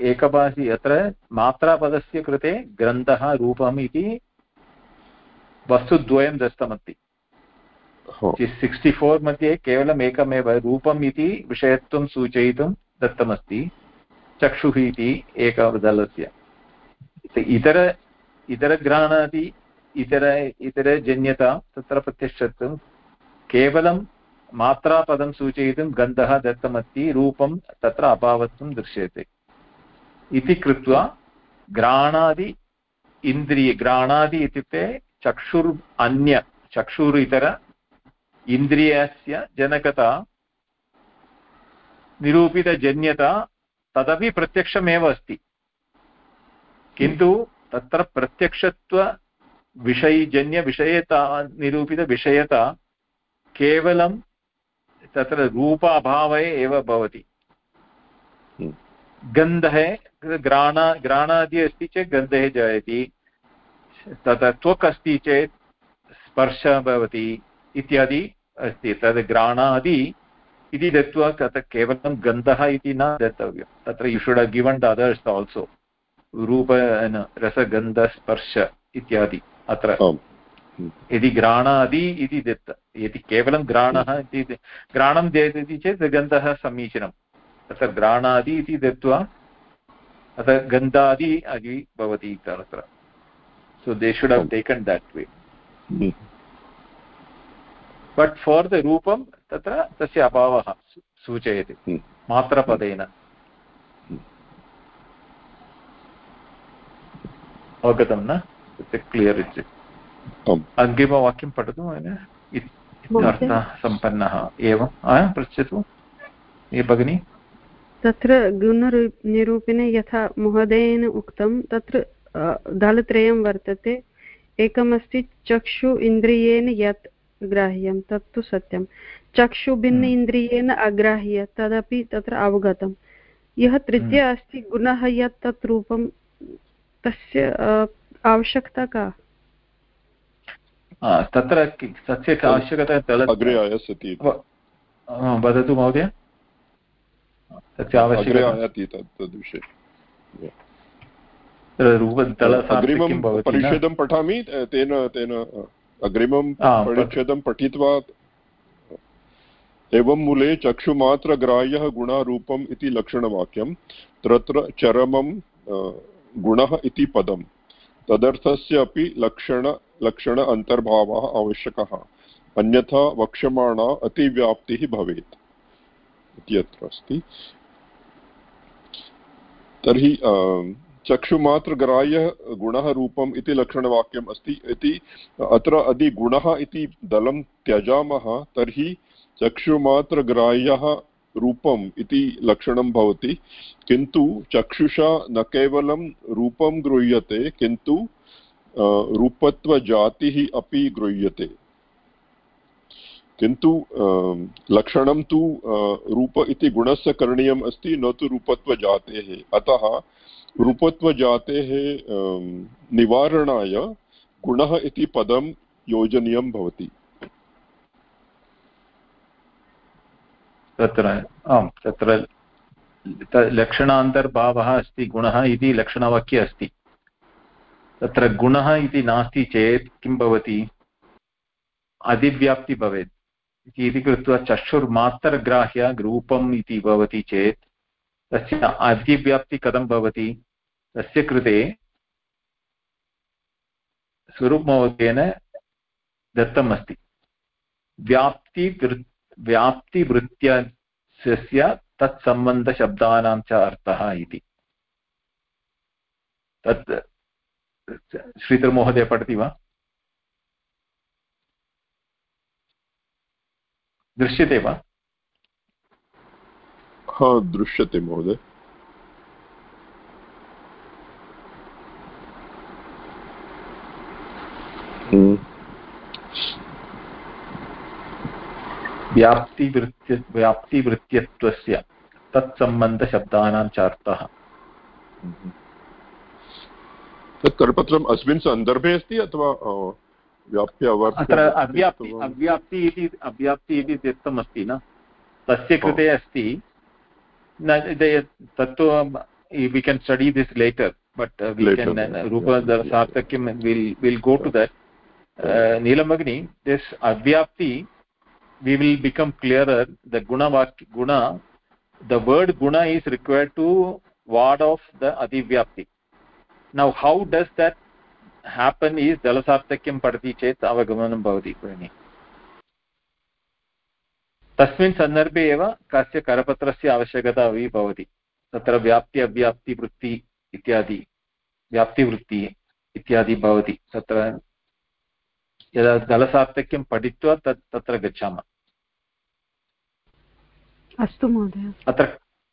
एकभाषी अत्र मात्रापदस्य कृते ग्रन्थः रूपम् इति वस्तुद्वयं दत्तमस्ति। सिक्स्टि फोर् मध्ये केवलम् एकमेव रूपम् इति विषयत्वं सूचयितुं दत्तमस्ति। चक्षुः इति एकदलस्य। इतर इतरग्रहणादि इतर इतरजन्यता तत्र प्रत्यक्षत्वं केवलं मात्रापदं सूचयितुं गन्धः दत्तमस्ति रूपं तत्र अभावत्वं दृश्यते। इति कृत्वा घ्राणादि इन्द्रिय घ्राणादि इत्युक्ते चक्षुर् अन्य, चक्षुर् इतर इन्द्रियस्य जनकता, निरूपितजन्यता तदपि प्रत्यक्षमेव अस्ति। किन्तु तत्र प्रत्यक्षत्वविषयीजन्यविषयता, निरूपितविषयता केवलं तत्र रूपाभावे एव भवति। हम्म। गन्धः घ्राण घ्राणादि अस्ति चेत् गन्धः जायते। तत् त्वक् अस्ति चेत् स्पर्शः भवति इत्यादि अस्ति। तद् घ्राणादि इति दत्वा तत् केवलं गन्धः इति न दातव्यं। तत्र you should given to others also रूप रसगन्धस्पर्श इत्यादि अत्र। यदि घ्राणादि इति दत्त यदि केवलं घ्राणः इति घ्राणं दीयते चेत् गन्धः समीचीनं तत्र घ्राणादि इति दत्त्वा अतः गन्धादि अदि भवति तत्र। So they should have taken that way but for the रूपं तत्र तस्य अभावः सूचयति। मात्रपदेन। अवगतं न? क्लियर् इति अग्रिमवाक्यं पठतु अर्थः सम्पन्नः। एवं। पृच्छतु। ये भगिनि। तत्र गुणनिरूपिणे यथा महोदयेन उक्तं तत्र दलत्रयं वर्तते। एकमस्ति चक्षु इन्द्रियेण यत् ग्राह्यं तत्तु सत्यं। चक्षु भिन्न हम्म। इन्द्रियेण अग्राह्य तदपि तत्र अवगतं। यः तृतीय हम्म। अस्ति गुणः यत् तत् रूपं तस्य आवश्यकता का? तत्र तस्य आवश्यकता अग्रे आयास्यति वदतु महोदय। तस्य आवश्यकता परिच्छेदं पठामि तेन तेन अग्रिमं परिच्छेदं पठित्वा एवं मूले चक्षुमात्रग्राह्यः गुणारूपम् इति लक्षणवाक्यं तत्र चरमं गुणः इति पदं तदर्थस्य अपि लक्षण लक्षण अन्तर्भावः आवश्यकः। अन्यथा वक्ष्यमाणा अतिव्याप्तिः भवेत्। इति अत्र अस्ति। तर्हि चक्षुमात्रग्राह्य गुणः रूपम् इति लक्षणवाक्यम् अस्ति। इति अत्र यदि गुणः इति दलं त्यजामः। तर्हि चक्षुमात्रग्राह्यः रूपम् इति लक्षणं भवति। किन्तु चक्षुषा न केवलं रूपं गृह्यते, किन्तु रूपत्वजातिः अपि गृह्यते। किन्तु लक्षणं तु रूप इति गुणस्य करणीयम् अस्ति, न तु रूपत्वजातेः। अतः रूपत्वजातेः निवारणाय गुणः इति पदं योजनीयं भवति। तत्र, आम्, तत्र लक्षणान्तर्भावः अस्ति, गुणः इति लक्षणवाक्ये अस्ति। तत्र गुणः इति नास्ति चेत् किं भवति? अधिव्याप्ति भवेत्। इति कृत्वा चक्षुर्मात्रग्राह्य रूपम् इति भवति चेत् तस्य अधिव्याप्ति कथं भवति? तस्य कृते स्वरूपमहोदयेन दत्तम् अस्ति व्याप्तिवृ व्याप्तिवृत्त्यस्य तत्सम्बन्धशब्दानां च अर्थः इति। तत् श्रीधरमहोदय पठति वा? दृश्यते वा? दृश्यते महोदय। व्याप्तिवृत्य व्याप्तिवृत्त्यत्वस्य तत्सम्बन्धशब्दानां च अर्थः तत् करपत्रम् अस्मिन् सन्दर्भे अस्ति अथवा अत्र अव्याप्ति अव्याप्ति इति अव्याप्ति इति दत्तमस्ति न? तस्य कृते अस्ति। न तत्तु we can study this later but we can रूपसार्थक्यं will will go to that नीलं भगिनि दिस् अव्याप्ति we will become clearer the guna guna the word guna is required to ward off the adivyapti now how does that happen is dalasarthakyam padati chet avagamanam bhavati भगिनि तस्मिन् सन्दर्भे एव कस्य करपत्रस्य आवश्यकता अपि भवति तत्र व्याप्ति अव्याप्तिवृत्ति इत्यादि व्याप्तिवृत्ति इत्यादि भवति तत्र यदा दलसार्थक्यं पठित्वा तत् तत्र गच्छामः। अस्तु महोदय। अत्र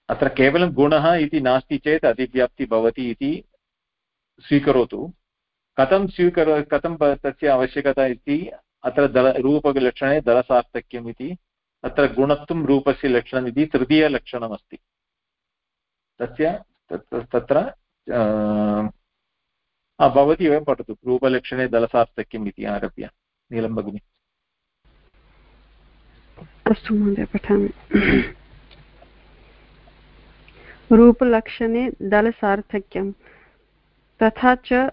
अत्र केवलं गुणः इति नास्ति चेत् अतिव्याप्ति भवति इति स्वीकरोतु। कथं स्वीकरो कथं तस्य आवश्यकता इति अत्र दल रूपलक्षणे दलसार्थक्यम् इति अत्र गुणत्वं रूपस्य लक्षणम् इति तृतीयलक्षणमस्ति। तस्य तत्र भवती एव पठतु रूपलक्षणे दलसार्थक्यम् इति आरभ्य नीलं भगिनि अस्तु महोदय पठामि रूपलक्षणे दलसार्थक्यं तथा च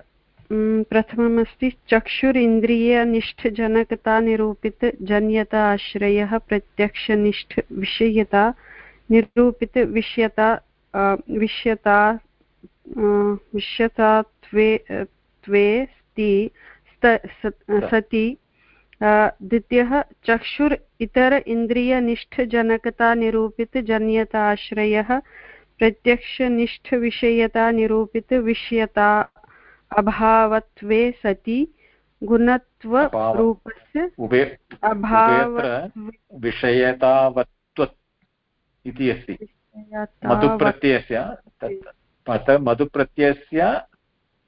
प्रथममस्ति चक्षुरिन्द्रियनिष्ठजनकता निरूपितजन्यता आश्रयः प्रत्यक्षनिष्ठविषयता निरूपितविषयता विषयता विषयतात्वे त्वे त्वे स्ति सति द्वितीयः चक्षुर् इतर इन्द्रियनिष्ठजनकता निरूपितजन्यता आश्रयः प्रत्यक्षनिष्ठविषयता निरूपितविषयता अभावत्वे सति गुणत्वरूपस्य विषयतावत्व इति अस्ति। मधुप्रत्ययस्य तत् मधुप्रत्ययस्य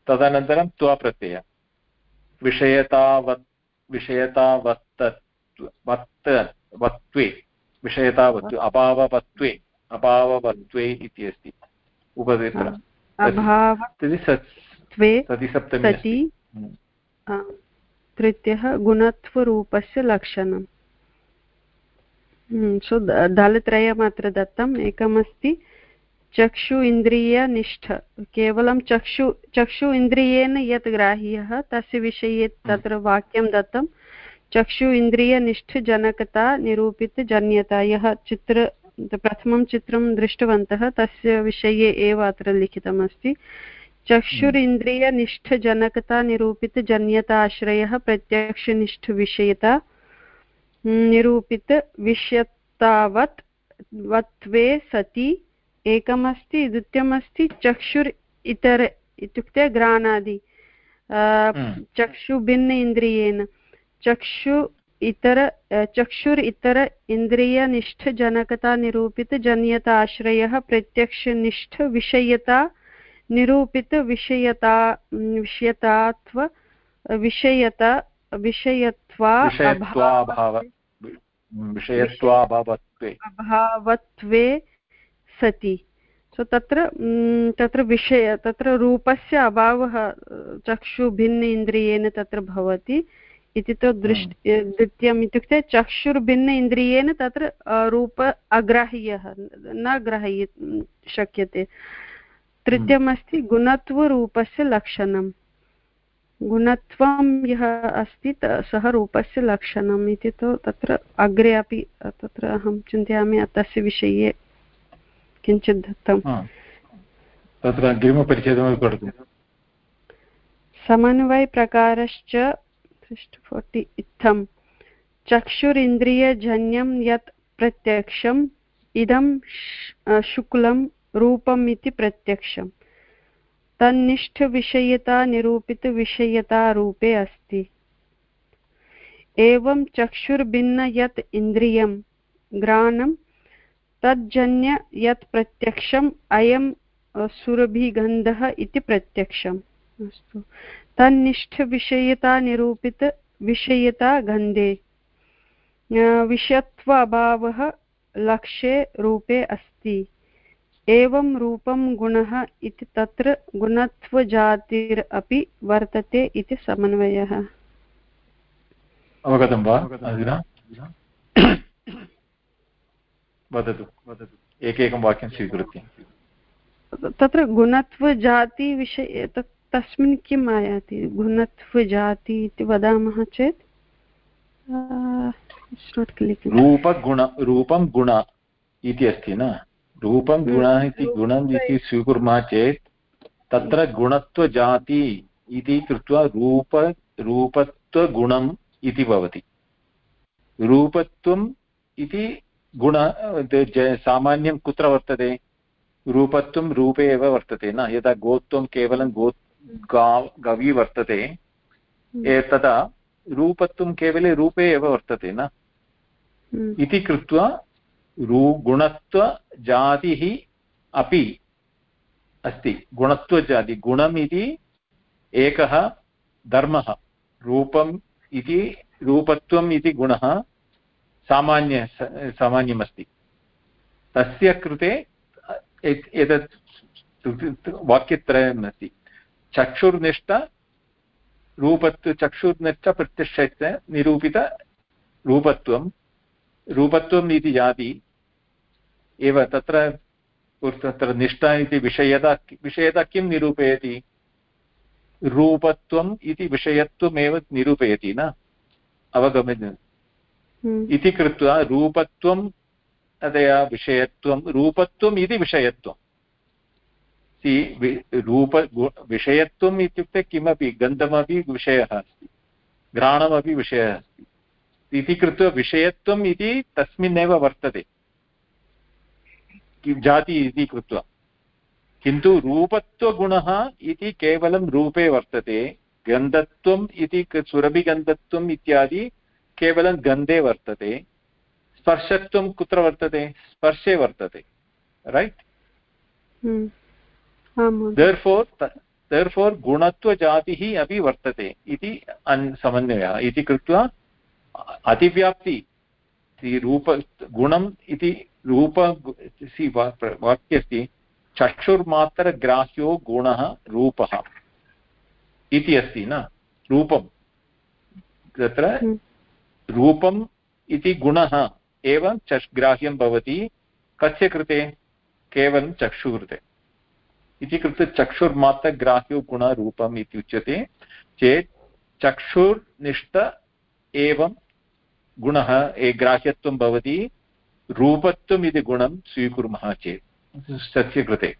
तदनन्तरं त्वप्रत्यय विषयतावत् विषयतावत्त वत्त वत्वे विषयतावत्वे अभाववत्वे अभाववत्वे इति अस्ति। उपदेत्र सति तृतीयः गुणत्वरूपस्य लक्षणम्। सो दलत्रयम् दत्तम्। एकमस्ति चक्षु इन्द्रियनिष्ठ केवलं चक्षु चक्षु इन्द्रियेण यत् ग्राह्यः, तस्य विषये तत्र वाक्यं दत्तं। चक्षु इन्द्रियनिष्ठजनकता निरूपितजन्यता यः चित्र, प्रथमं चित्रं दृष्टवन्तः, तस्य विषये एव अत्र लिखितमस्ति। चक्षुरिन्द्रियनिष्ठजनकता निरूपितजन्यताश्रयः प्रत्यक्षनिष्ठविषयता निरूपितविषयतावत् वत्वे सति एकमस्ति द्वितीयमस्ति चक्षुर् इतर इत्युक्ते घ्राणादि चक्षुभिन्न इन्द्रियेण। चक्षु इतर चक्षुर् इतर इन्द्रियनिष्ठजनकता निरूपितजन्यता आश्रयः प्रत्यक्षनिष्ठविषयता निरूपितविषयता विषयतात्व विषयता विषयत्वा अभावत्वे सति। सो तत्र तत्र विषय तत्र रूपस्य अभावः चक्षु भिन्न इन्द्रियेण तत्र भवति इति तु दृष् द्वितीयम् इत्युक्ते चक्षुर्भिन्न इन्द्रियेण तत्र रूप अग्राह्यः न ग्राह्य शक्यते। तृतीयमस्ति गुणत्वरूपस्य लक्षणं गुणत्वं यः अस्ति सः रूपस्य लक्षणम् इति तु तत्र अग्रे अपि तत्र अहं चिन्तयामि तस्य विषये किञ्चित् दत्तं। तत्र अग्रिमपरिच्छेदमपि पठतु। समन्वयप्रकारश्च फोर्टि इत्थं। चक्षुरिन्द्रियजन्यं यत् प्रत्यक्षम् इदं शुक्लं रूपम् इति प्रत्यक्षम्। तन्निष्ठविषयता अस्ति। एवं चक्षुर्भिन्न यत् इन्द्रियं घ्राणं तज्जन्य यत् प्रत्यक्षम् अयं सुरभिगन्धः इति प्रत्यक्षम्। अस्तु। तन्निष्ठविषयता निरूपितविषयता गन्धे विषयत्व अभावः लक्ष्ये रूपे अस्ति। एवं रूपं गुणः इति तत्र गुणत्वजातिरपि वर्तते इति समन्वयः। अवगतं वा? वदतु वदतु। एकैकं वाक्यं स्वीकृत्य। तत्र गुणत्वजातिविषये तस्मिन् किम् आयाति? गुणत्वजाति इति वदामः चेत्? रूपगुण रूपं गुण इति अस्ति न? रूपं गुण इति गुणम् इति स्वीकुर्मः चेत् तत्र गुणत्वजाति इति कृत्वा रूप रूपत्वगुणम् इति भवति। रूपत्वम् इति गुण सामान्यं कुत्र वर्तते? रूपत्वं रूपे एव वर्तते न। यदा गोत्वं केवलं गो गा गवी वर्तते हम्म। तदा रूपत्वं केवले रूपे एव वर्तते न। हम्म। इति कृत्वा रू गुणत्वजातिः अपि अस्ति। गुणत्वजाति गुणम् इति एकः धर्मः। रूपम् इति रूपत्वम् इति गुणः सामान्य, सामान्यमस्ति। तस्य कृते एतत् वाक्यत्रयम् अस्ति चक्षुर्निष्ठ, रूपत्व, चक्षुर्निष्ठ प्रत्यक्षस्य निरूपितरूपत्वं रूपत्वम् इति जाति, एव तत्र तत्र निष्ठा इति विषयता विषयता किं निरूपयति? रूपत्वम् इति विषयत्वमेव निरूपयति न? अवगमन हम्म। इति कृत्वा रूपत्वं तदया विषयत्वं, रूपत्वम् इति विषयत्वं। सि रूप विषयत्वम् इत्युक्ते किमपि, गन्धमपि विषयः अस्ति, घ्राणमपि विषयः अस्ति। इति कृत्वा विषयत्वम् इति तस्मिन्नेव वर्तते। जाति इति कृत्वा। किन्तु रूपत्वगुणः इति केवलं रूपे वर्तते। गन्धत्वम् इति, सुरभिगन्धत्वम् इत्यादि केवलं गन्धे वर्तते स्पर्शत्वं कुत्र वर्तते? स्पर्शे वर्तते रैट् देर्फोर् देर्फोर् गुणत्वजातिः अपि वर्तते इति समन्वयः। इति कृत्वा अतिव्याप्ति रूप गुणम् इति रूप वाक्यस्य चक्षुर्मात्रग्राह्यो गुणः रूपः इति अस्ति न? रूपं तत्र हम्म। रूपम् इति गुणः, एव चक् ग्राह्यं भवति, कस्य कृते? केवलं चक्षुः कृते। इति कृत्वा चक्षुर्मात्रग्राह्यो गुणरूपम् इति उच्यते, चेत् चक्षुर्निष्ठ एवं गुणः ग्राह्यत्वं भवति रूपत्वम् इति गुणं स्वीकुर्मः चेत् सस्य कृते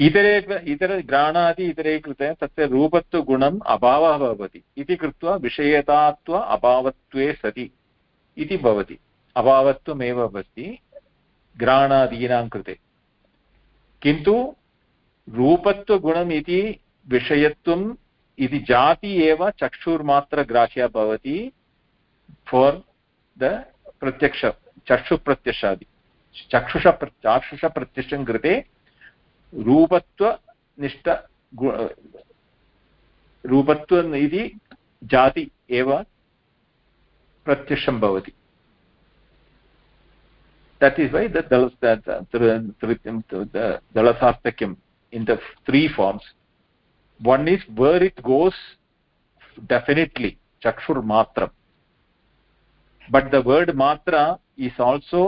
इतरे इतर घ्राणादि इतरे कृते तस्य रूपत्वगुणम् अभावः भवति। इति कृत्वा विषयतात्व अभावत्वे सति इति भवति। अभावत्वमेव भवति घ्राणादीनां कृते। किन्तु रूपत्वगुणम् इति विषयत्वम् इति जाति एव चक्षुर्मात्रग्राह्या भवति फोर् द प्रत्यक्ष चक्षुप्रत्यक्षादि। चक्षुष चाक्षुषप्रत्यक्षं कृते रूपत्वनिष्ठ रूपत्व इति जाति एव प्रत्यक्षं भवति। That is why दलसार्थक्यम् in the three forms one is where it goes definitely चक्षुर्मात्रम्. But the word मात्र is also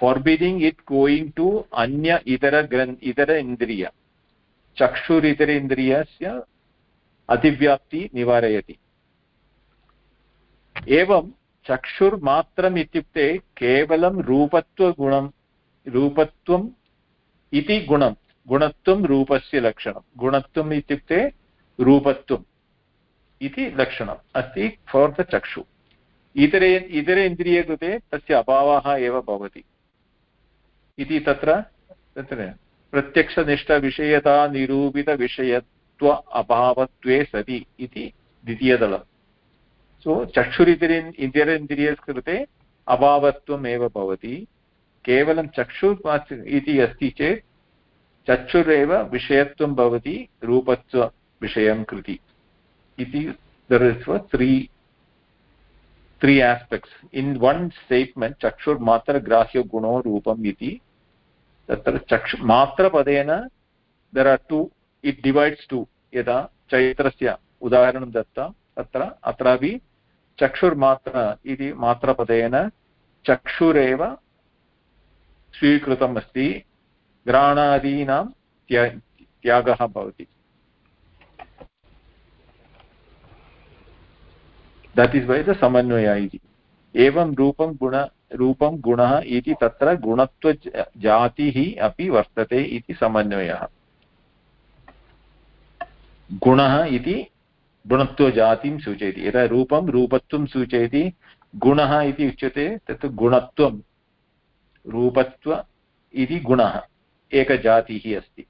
forbidding it going to anya itara gran itara indriya. चक्षुर् इतर इन्द्रियस्य अतिव्याप्ति निवारयति एवं चक्षुर्मात्रम् इत्युक्ते केवलं रूपत्वगुणं रूपत्वम् इति गुणं गुणत्वं रूपस्य लक्षणं गुणत्वम् इत्युक्ते रूपत्वम् इति लक्षणम् अस्ति फार् द चक्षु इतरे इतरे इन्द्रियकृते तस्य अभावः एव भवति इति तत्र तत्र प्रत्यक्षनिष्ठविषयता निरूपितविषयत्व अभावत्वे सति इति द्वितीयदलं। सो चक्षुरितिरि इतरेन्द्रियस् कृते अभावत्वम् एव भवति। केवलं चक्षु इति अस्ति चेत् चक्षुरेव विषयत्वं भवति, रूपत्वविषयं कृति। इति is three three aspects in one statement चक्षुर्मात्रग्राह्य गुणो रूपम् इति तत्र चक्षु मात्रपदेन there are to it divides to यदा चैत्रस्य उदाहरणं दत्तं, तत्र अत्रापि चक्षुर्मात्र इति मात्रपदेन चक्षुरेव स्वीकृतम् अस्ति. घ्राणादीनां त्या, त्यागः भवति. दट् इस् वै द समन्वय इति. एवं रूपं गुण रूपं गुणः इति तत्र गुणत्वजातिः अपि वर्तते इति समन्वयः। गुणः इति गुणत्वजातिं सूचयति। यदा रूपं रूपत्वं सूचयति, गुणः इति उच्यते, तत् गुणत्वं, रूपत्व इति गुणः, एकजातिः अस्ति।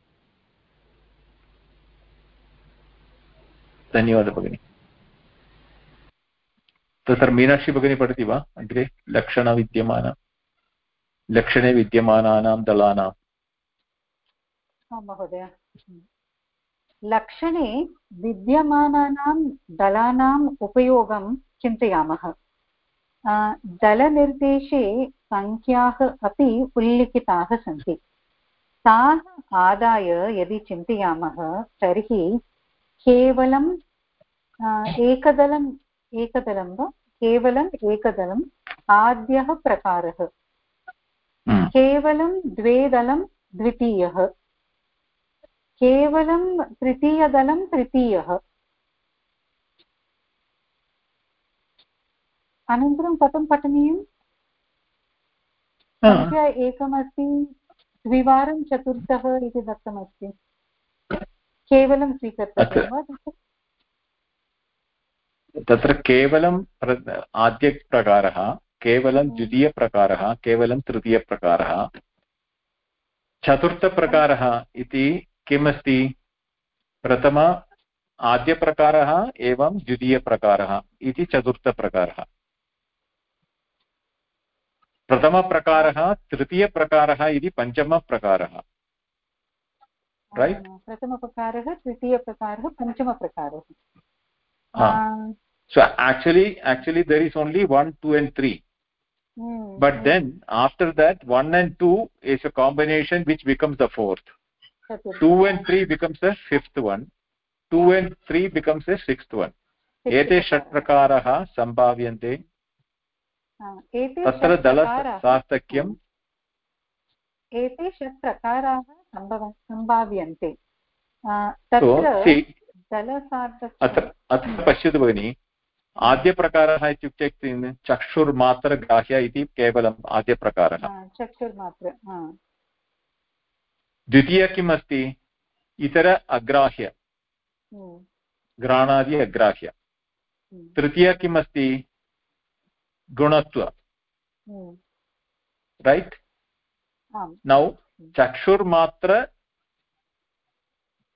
धन्यवादः, भगिनि। तत्र मीनाक्षी भगिनी पठति वा? अग्रे लक्षणविद्यमान लक्षणे विद्यमानानां दलानां। महोदय। लक्षणे विद्यमानानां दलानाम् उपयोगं चिन्तयामः। दलनिर्देशे सङ्ख्याः अपि उल्लिखिताः सन्ति। ताः आदाय यदि चिन्तयामः, तर्हि केवलं एकदलं एकदलं वा? केवलम् एकदलम् आद्यः प्रकारः। केवलं द्वे दलं द्वितीयः। केवलं तृतीयदलं तृतीयः। अनन्तरं कथं पठनीयम्? संख्या एकमस्ति द्विवारं चतुर्थः इति दत्तमस्ति। केवलं स्वीकर्तव्यं वा? तत्र केवलं आद्यप्रकारः केवलं द्वितीयप्रकारः केवलं तृतीयप्रकारः। चतुर्थप्रकारः इति किमस्ति? प्रथम आद्यप्रकारः एवं द्वितीयप्रकारः इति चतुर्थप्रकारः। प्रथमप्रकारः तृतीयप्रकारः इति पञ्चमप्रकारः। रैट् प्रथमप्रकारः तृतीयप्रकारः पञ्चमप्रकारः। So actually actually there is only 1 2 and 3 hmm. but then after that 1 and 2 is a combination which becomes the fourth 2 and 3 becomes the fifth one 2 and 3 becomes the sixth one एते षट् प्रकारः सम्भाव्यन्ते तत्र दलसार्थक्यम् एते षट् प्रकाराः सम्भाव्यन्ते अत्र पश्यतु भगिनि आद्यप्रकारः इत्युक्ते चक्षुर्मात्रग्राह्य इति केवलम् आद्यप्रकारः। चक्षुर्मात्र द्वितीय किम् अस्ति इतर अग्राह्य। घ्राणादि अग्राह्य। तृतीय किम् अस्ति गुणत्व रैट् नौ चक्षुर्मात्र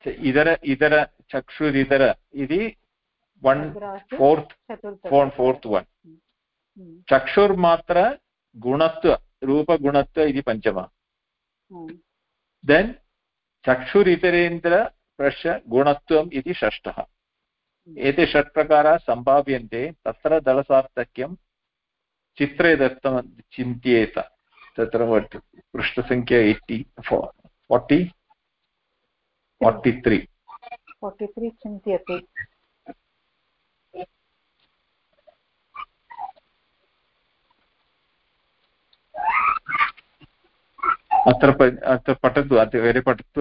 इतर इतर चक्षुरितर इति one fourth four fourth one चक्षुर्मात्र गुणत्व रूपगुणत्व इति पञ्चम देन् चक्षुरितरेन्द्र प्रश गुणत्वम् इति षष्ठः एते षट् प्रकाराः सम्भाव्यन्ते तत्र दलसार्थक्यं चित्रे दत्तं चिन्त्येत. तत्र पृष्ठसङ्ख्या eighty forty forty three forty three चिन्त्यते. अत्र अत्र पठतु अग्रे पठतु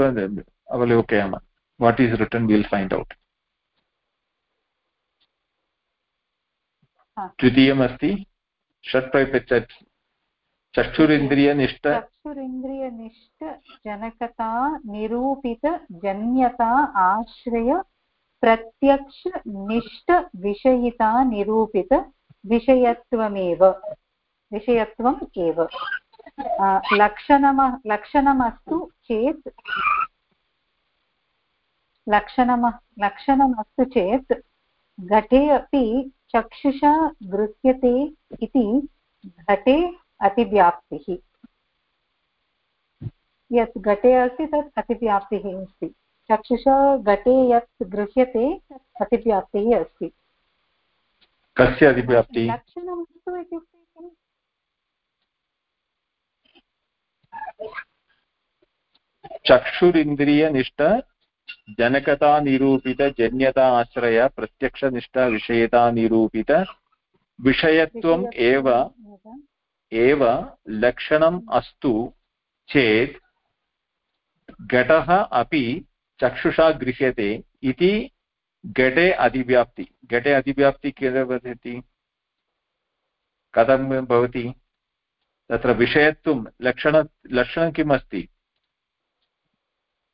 अवलोकयामः what is written will find out द्वितीयमस्ति षट्प्रैपच्च चक्षुरिन्द्रियनिष्ठ। चक्षुरिन्द्रियनिष्ठ जनकता निरूपितजन्यता आश्रय प्रत्यक्षनिष्ठविषयिता निरूपितविषयत्वमेव विषयत्वम् एव। लक्षणम लक्षणमस्तु चेत् लक्षणम लक्षणमस्तु चेत् घटे अपि चक्षुषा गृह्यते इति घटे अतिव्याप्तिः। यत् घटे अस्ति तत् अतिव्याप्तिः अस्ति। चक्षुषा घटे यत् गृह्यते तत् अतिव्याप्तिः अस्ति। कस्य अतिव्याप्तिः? लक्षणमस्तु इत्युक्ते किम् चक्षुरिन्द्रियनिष्ठ जनकतानिरूपितजन्यता आश्रय प्रत्यक्षनिष्ठविषयतानिरूपित विषयत्वम् एव एव लक्षणम् अस्तु चेत् घटः अपि चक्षुषा गृह्यते इति घटे अधिव्याप्ति। घटे अधिव्याप्ति किल वदति कथं भवति? तत्र विषयत्वं लक्षण लक्षणं किम् अस्ति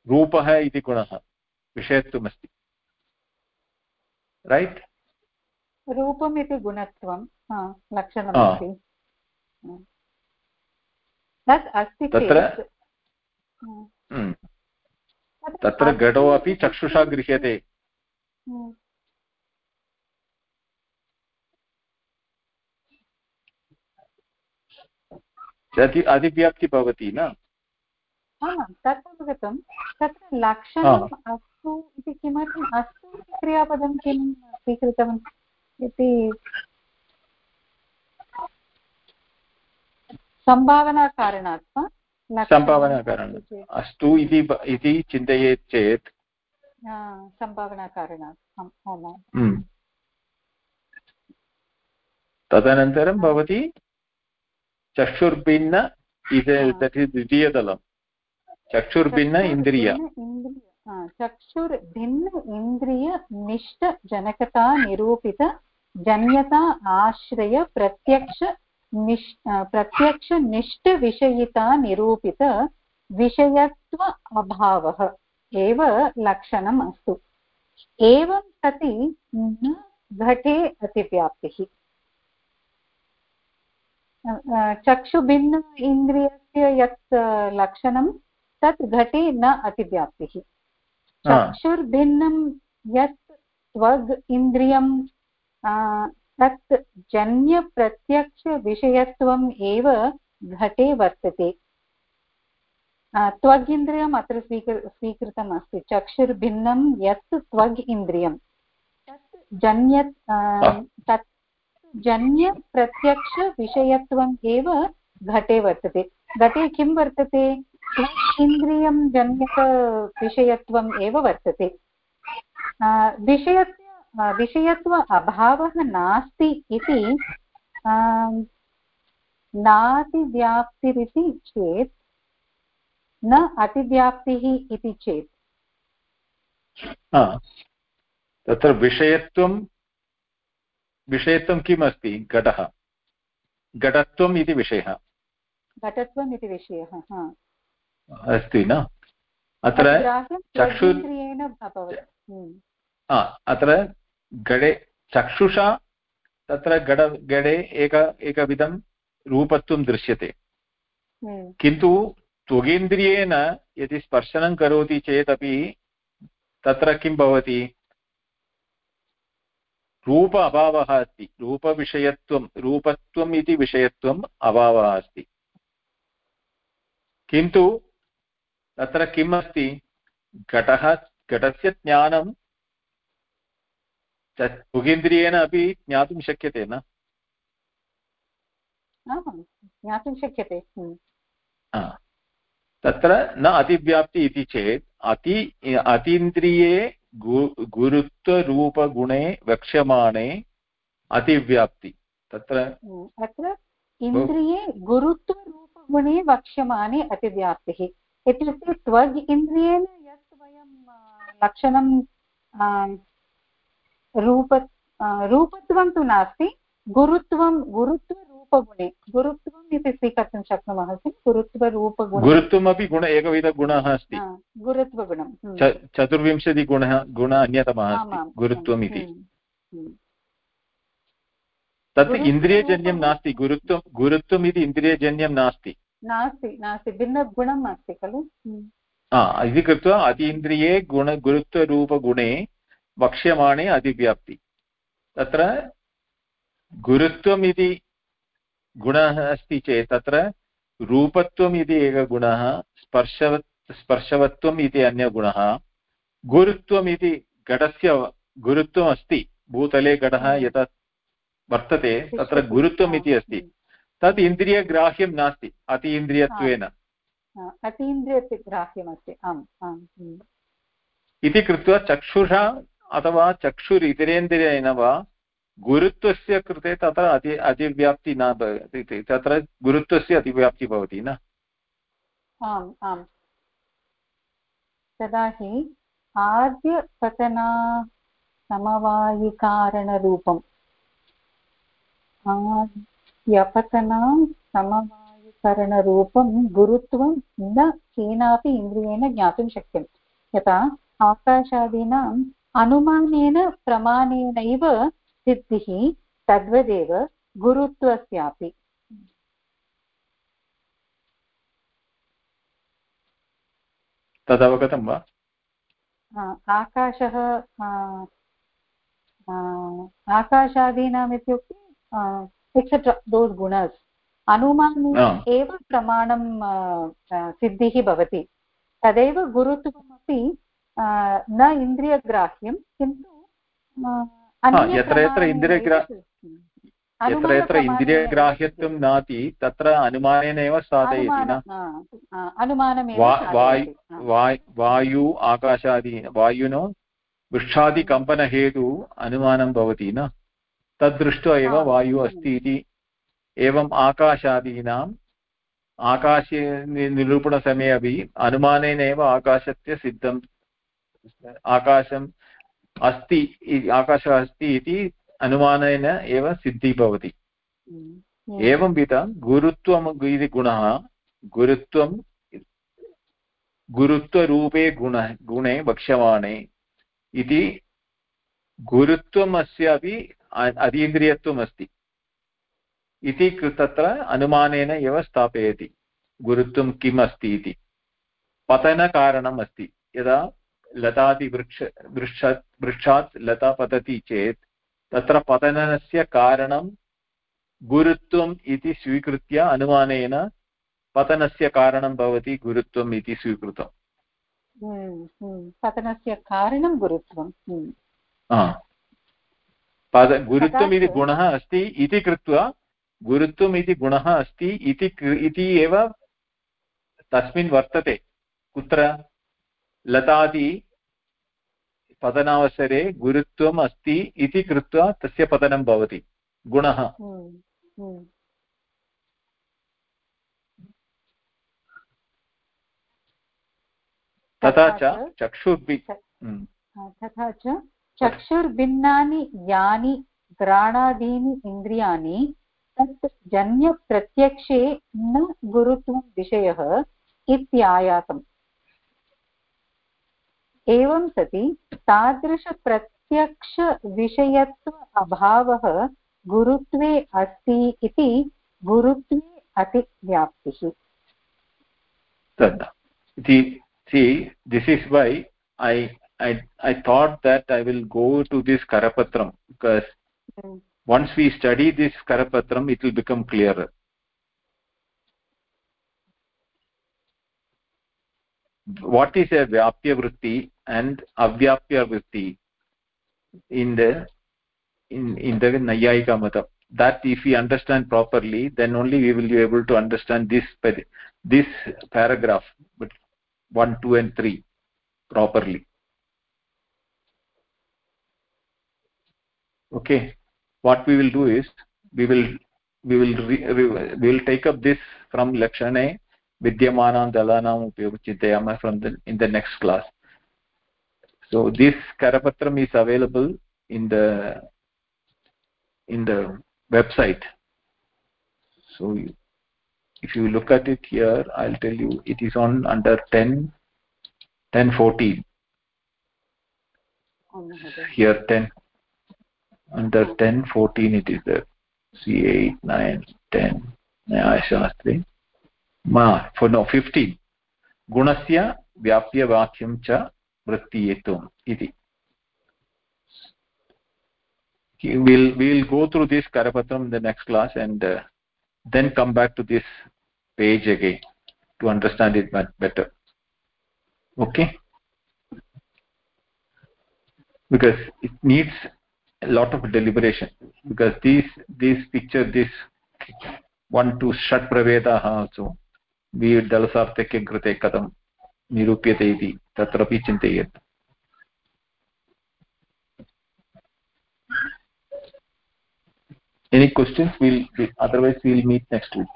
रूपः इति गुणः विषयत्वमस्ति। रैट् रूपम् इति गुणत्वं लक्षणमस्ति। तत् अस्ति तत्र तत्र घटो अपि चक्षुषा गृह्यते। अति अधिव्याप्ति भवति न? तत् अवगतं तत्र लक्षणम् अस्तु इति किमर्थम्? अस्तु क्रियापदं किं स्वीकृतवान्? इति सम्भावनाकारणात् वा? सम्भावनाकारणात्। अस्तु इति इति चिन्तयेत् चेत्। सम्भावनाकारणात्। तदनन्तरं भवति चक्षुर्भिन्न द्वितीयदलं चक्षुर्भिन्न इन्द्रिय चक्षुर्भिन्न निरूपित जन्यता आश्रय प्रत्यक्ष निष् निरूपित विषयत्व अभावः एव लक्षणम् अस्तु एवं सति न घटे अतिव्याप्तिः चक्षुभिन्न इन्द्रियस्य यत् लक्षणं तत् घटे न अतिव्याप्तिः। चक्षुर्भिन्नं यत् त्वग् इन्द्रियं तत् जन्यप्रत्यक्षविषयत्वम् एव घटे वर्तते। त्वग् इन्द्रियम् अत्र स्वीकृ स्वीकृतम् अस्ति। चक्षुर्भिन्नं यत् त्वग् इन्द्रियं। तत् जन्य तत् जन्यप्रत्यक्षविषयत्वम् एव घटे वर्तते। घटे किं वर्तते? इन्द्रियं जन्यकविषयत्वम् एव वर्तते विषयत्व विषयत्व अभावः नास्ति इति नातिव्याप्तिरिति चेत्, न अतिव्याप्तिः इति चेत्। तत्र विषयत्वं विषयत्वं किम् अस्ति? घटः। घटत्वम् इति विषयः। घटत्वम् इति विषयः अस्ति न? अत्र चक्षु अत्र गडे चक्षुषा तत्र गड गडे एक एकविधं रूपत्वं दृश्यते। किन्तु त्वगेन्द्रियेण यदि स्पर्शनं करोति चेदपि तत्र किं भवति? रूप अभावः अस्ति। रूपविषयत्वं रूपत्वम् इति विषयत्वम् अभावः अस्ति। किन्तु तत्र किम् अस्ति? घटः घटस्य ज्ञानं मुगेन्द्रियेण अपि ज्ञातुं शक्यते न? ज्ञातुं शक्यते। तत्र न अतिव्याप्ति इति चेत् अति अतीन्द्रिये गुरुत्वरूपगुणे वक्ष्यमाणे अतिव्याप्ति। तत्र अत्र इन्द्रिये गुरुत्वरूपगुणे वक्ष्यमाणे अतिव्याप्तिः। इत्युक्ते त्वग् इन्द्रियेण यत् वयं लक्षणं रूप रूपत्वं तु नास्ति, गुरुत्वं गुरुत्वरूपगुणे गुरुत्वम् इति स्वीकर्तुं शक्नुमः किं? गुरुत्वरूपगुण गुरुत्वमपि गुण एकविधगुणः अस्ति। गुरुत्वगुणं चतुर्विंशतिगुणः गुण अन्यतमः अस्ति गुरुत्वम् इति। तत् इन्द्रियजन्यं नास्ति गुरुत्वं गुरुत्वम् इति इन्द्रियजन्यं नास्ति। नास्ति नास्ति भिन्नगुणम् अस्ति खलु इति कृत्वा अतीन्द्रिये गुण गुरुत्वरूपगुणे वक्ष्यमाणे अतिव्याप्ति। तत्र गुरुत्वम् इति गुणः अस्ति चेत् तत्र रूपत्वम् इति एकः गुणः स्पर्शवत् स्पर्शवत्वम् इति अन्यगुणः गुरुत्वम् इति घटस्य गुरुत्वम् अस्ति भूतले घटः यथा वर्तते तत्र गुरुत्वम् इति अस्ति। तत् इन्द्रियग्राह्यं नास्ति अति इन्द्रियत्वेन। अतीन्द्रियग्राह्यमस्ति आम् आम् इति कृत्वा चक्षुषा अथवा चक्षुरितरेन्द्रियेण वा गुरुत्वस्य कृते तत्र अति, अतिव्याप्ति न भवति तत्र गुरुत्वस्य अतिव्याप्ति भवति न? आम् आम्। तदा हि आद्यपतना समवायिकारणरूपम् आद्यपतना समवायिकरणरूपं गुरुत्वं न केनापि इन्द्रियेण ज्ञातुं शक्यं यथा आकाशादीनाम् अनुमानेन प्रमाणेनैव सिद्धिः तद्वदेव गुरुत्वस्यापि। तदवगतं वा? आकाशः आकाशादीनाम् इत्युक्ते एक्सेट्रा दोस् गुणस्। अनुमाने एव प्रमाणं सिद्धिः भवति। तदेव गुरुत्वमपि न इन्द्रियग्राह्यं किन्तु यत्र यत्र इन्द्रियग्रा यत्र यत्र इन्द्रियग्राह्यत्वं नास्ति तत्र अनुमानेनैव साधयति न? वायु आकाशादि वायुनो वृक्षादिकम्पनहेतु अनुमानं भवति न? तद्दृष्ट्वा एव वायुः अस्ति इति। एवम् आकाशादीनाम् आकाशे निरूपणसमये अपि अनुमानेन एव आकाशस्य सिद्धं आकाशम् अस्ति आकाशः अस्ति इति अनुमानेन एव सिद्धिः भवति एवंविध गुरुत्वम् इति गुणः गुरुत्वं गुरुत्वरूपे गुण गुणे वक्ष्यमाणे इति गुरुत्वम् अस्यापि अतीन्द्रियत्वम् अस्ति इति तत्र अनुमानेन एव स्थापयति गुरुत्वं किम् अस्ति इति पतनकारणम् अस्ति यदा लतादिवृक्ष वृक्षात् वृक्षात् लता पतति चेत् तत्र पतनस्य कारणं गुरुत्वम् इति स्वीकृत्य अनुमानेन पतनस्य कारणं भवति गुरुत्वम् इति स्वीकृतम् हम्म, हम्म। पतनस्य कारणं गुरुत्वं हम्म। पद गुरुत्वम् इति गुणः अस्ति इति कृत्वा गुरुत्वम् इति गुणः अस्ति इति एव तस्मिन् वर्तते कुत्र लतादि पतनावसरे गुरुत्वम् अस्ति इति कृत्वा तस्य पतनं भवति। गुणः। तथा च चक्षुर्भि तथा च चक्षुर्भिन्नानि यानि घ्राणादीनि इन्द्रियाणि तत् जन्यप्रत्यक्षे न गुरुत्वं विषयः इत्यायातम्। एवं सति तादृशप्रत्यक्षविषयत्व अभावः गुरुत्वे अस्ति इति गुरुत्वे अतिव्याप्तिः see this is why i i i thought that i will go to this karapatram because mm. once we study this karapatram it will become clearer what is a vyapya vritti and avyapya vritti in the in in the nayayika mata that if we understand properly then only we will be able to understand this this paragraph but 1 2 and 3 properly. Okay. What we will do is we will we will we will take up this from lakshane vidyamanam dalanam upayogachintayama from the in the next class so this karapatram is available in the in the website so if you look at it here i'll tell you it is on under 10 10 14 here 10 under 10 14 it is there c 8 9 10 न्यायशास्त्रे मा for no 15 गुणस्य व्याप्यवाक्यं च वृत्तीयत्वम् इति we'll we'll go through this karapatram in the next class and uh, then come back to this page again to understand it better okay because it needs a lot of deliberation because these these picture this one to षट् प्रभेदाः also दलसार्थक्यं कृते कथं निरूप्यते इति तत्रापि चिन्तयेत् any questions? We'll otherwise we'll meet next week.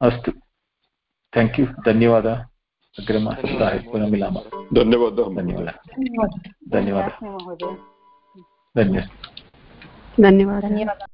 अस्तु। Thank you धन्यवादः। अग्रिमसप्ताहे पुनः मिलामः। धन्यवादः। धन्यवादः। धन्यवादः। धन्यवादः। धन्यवादः।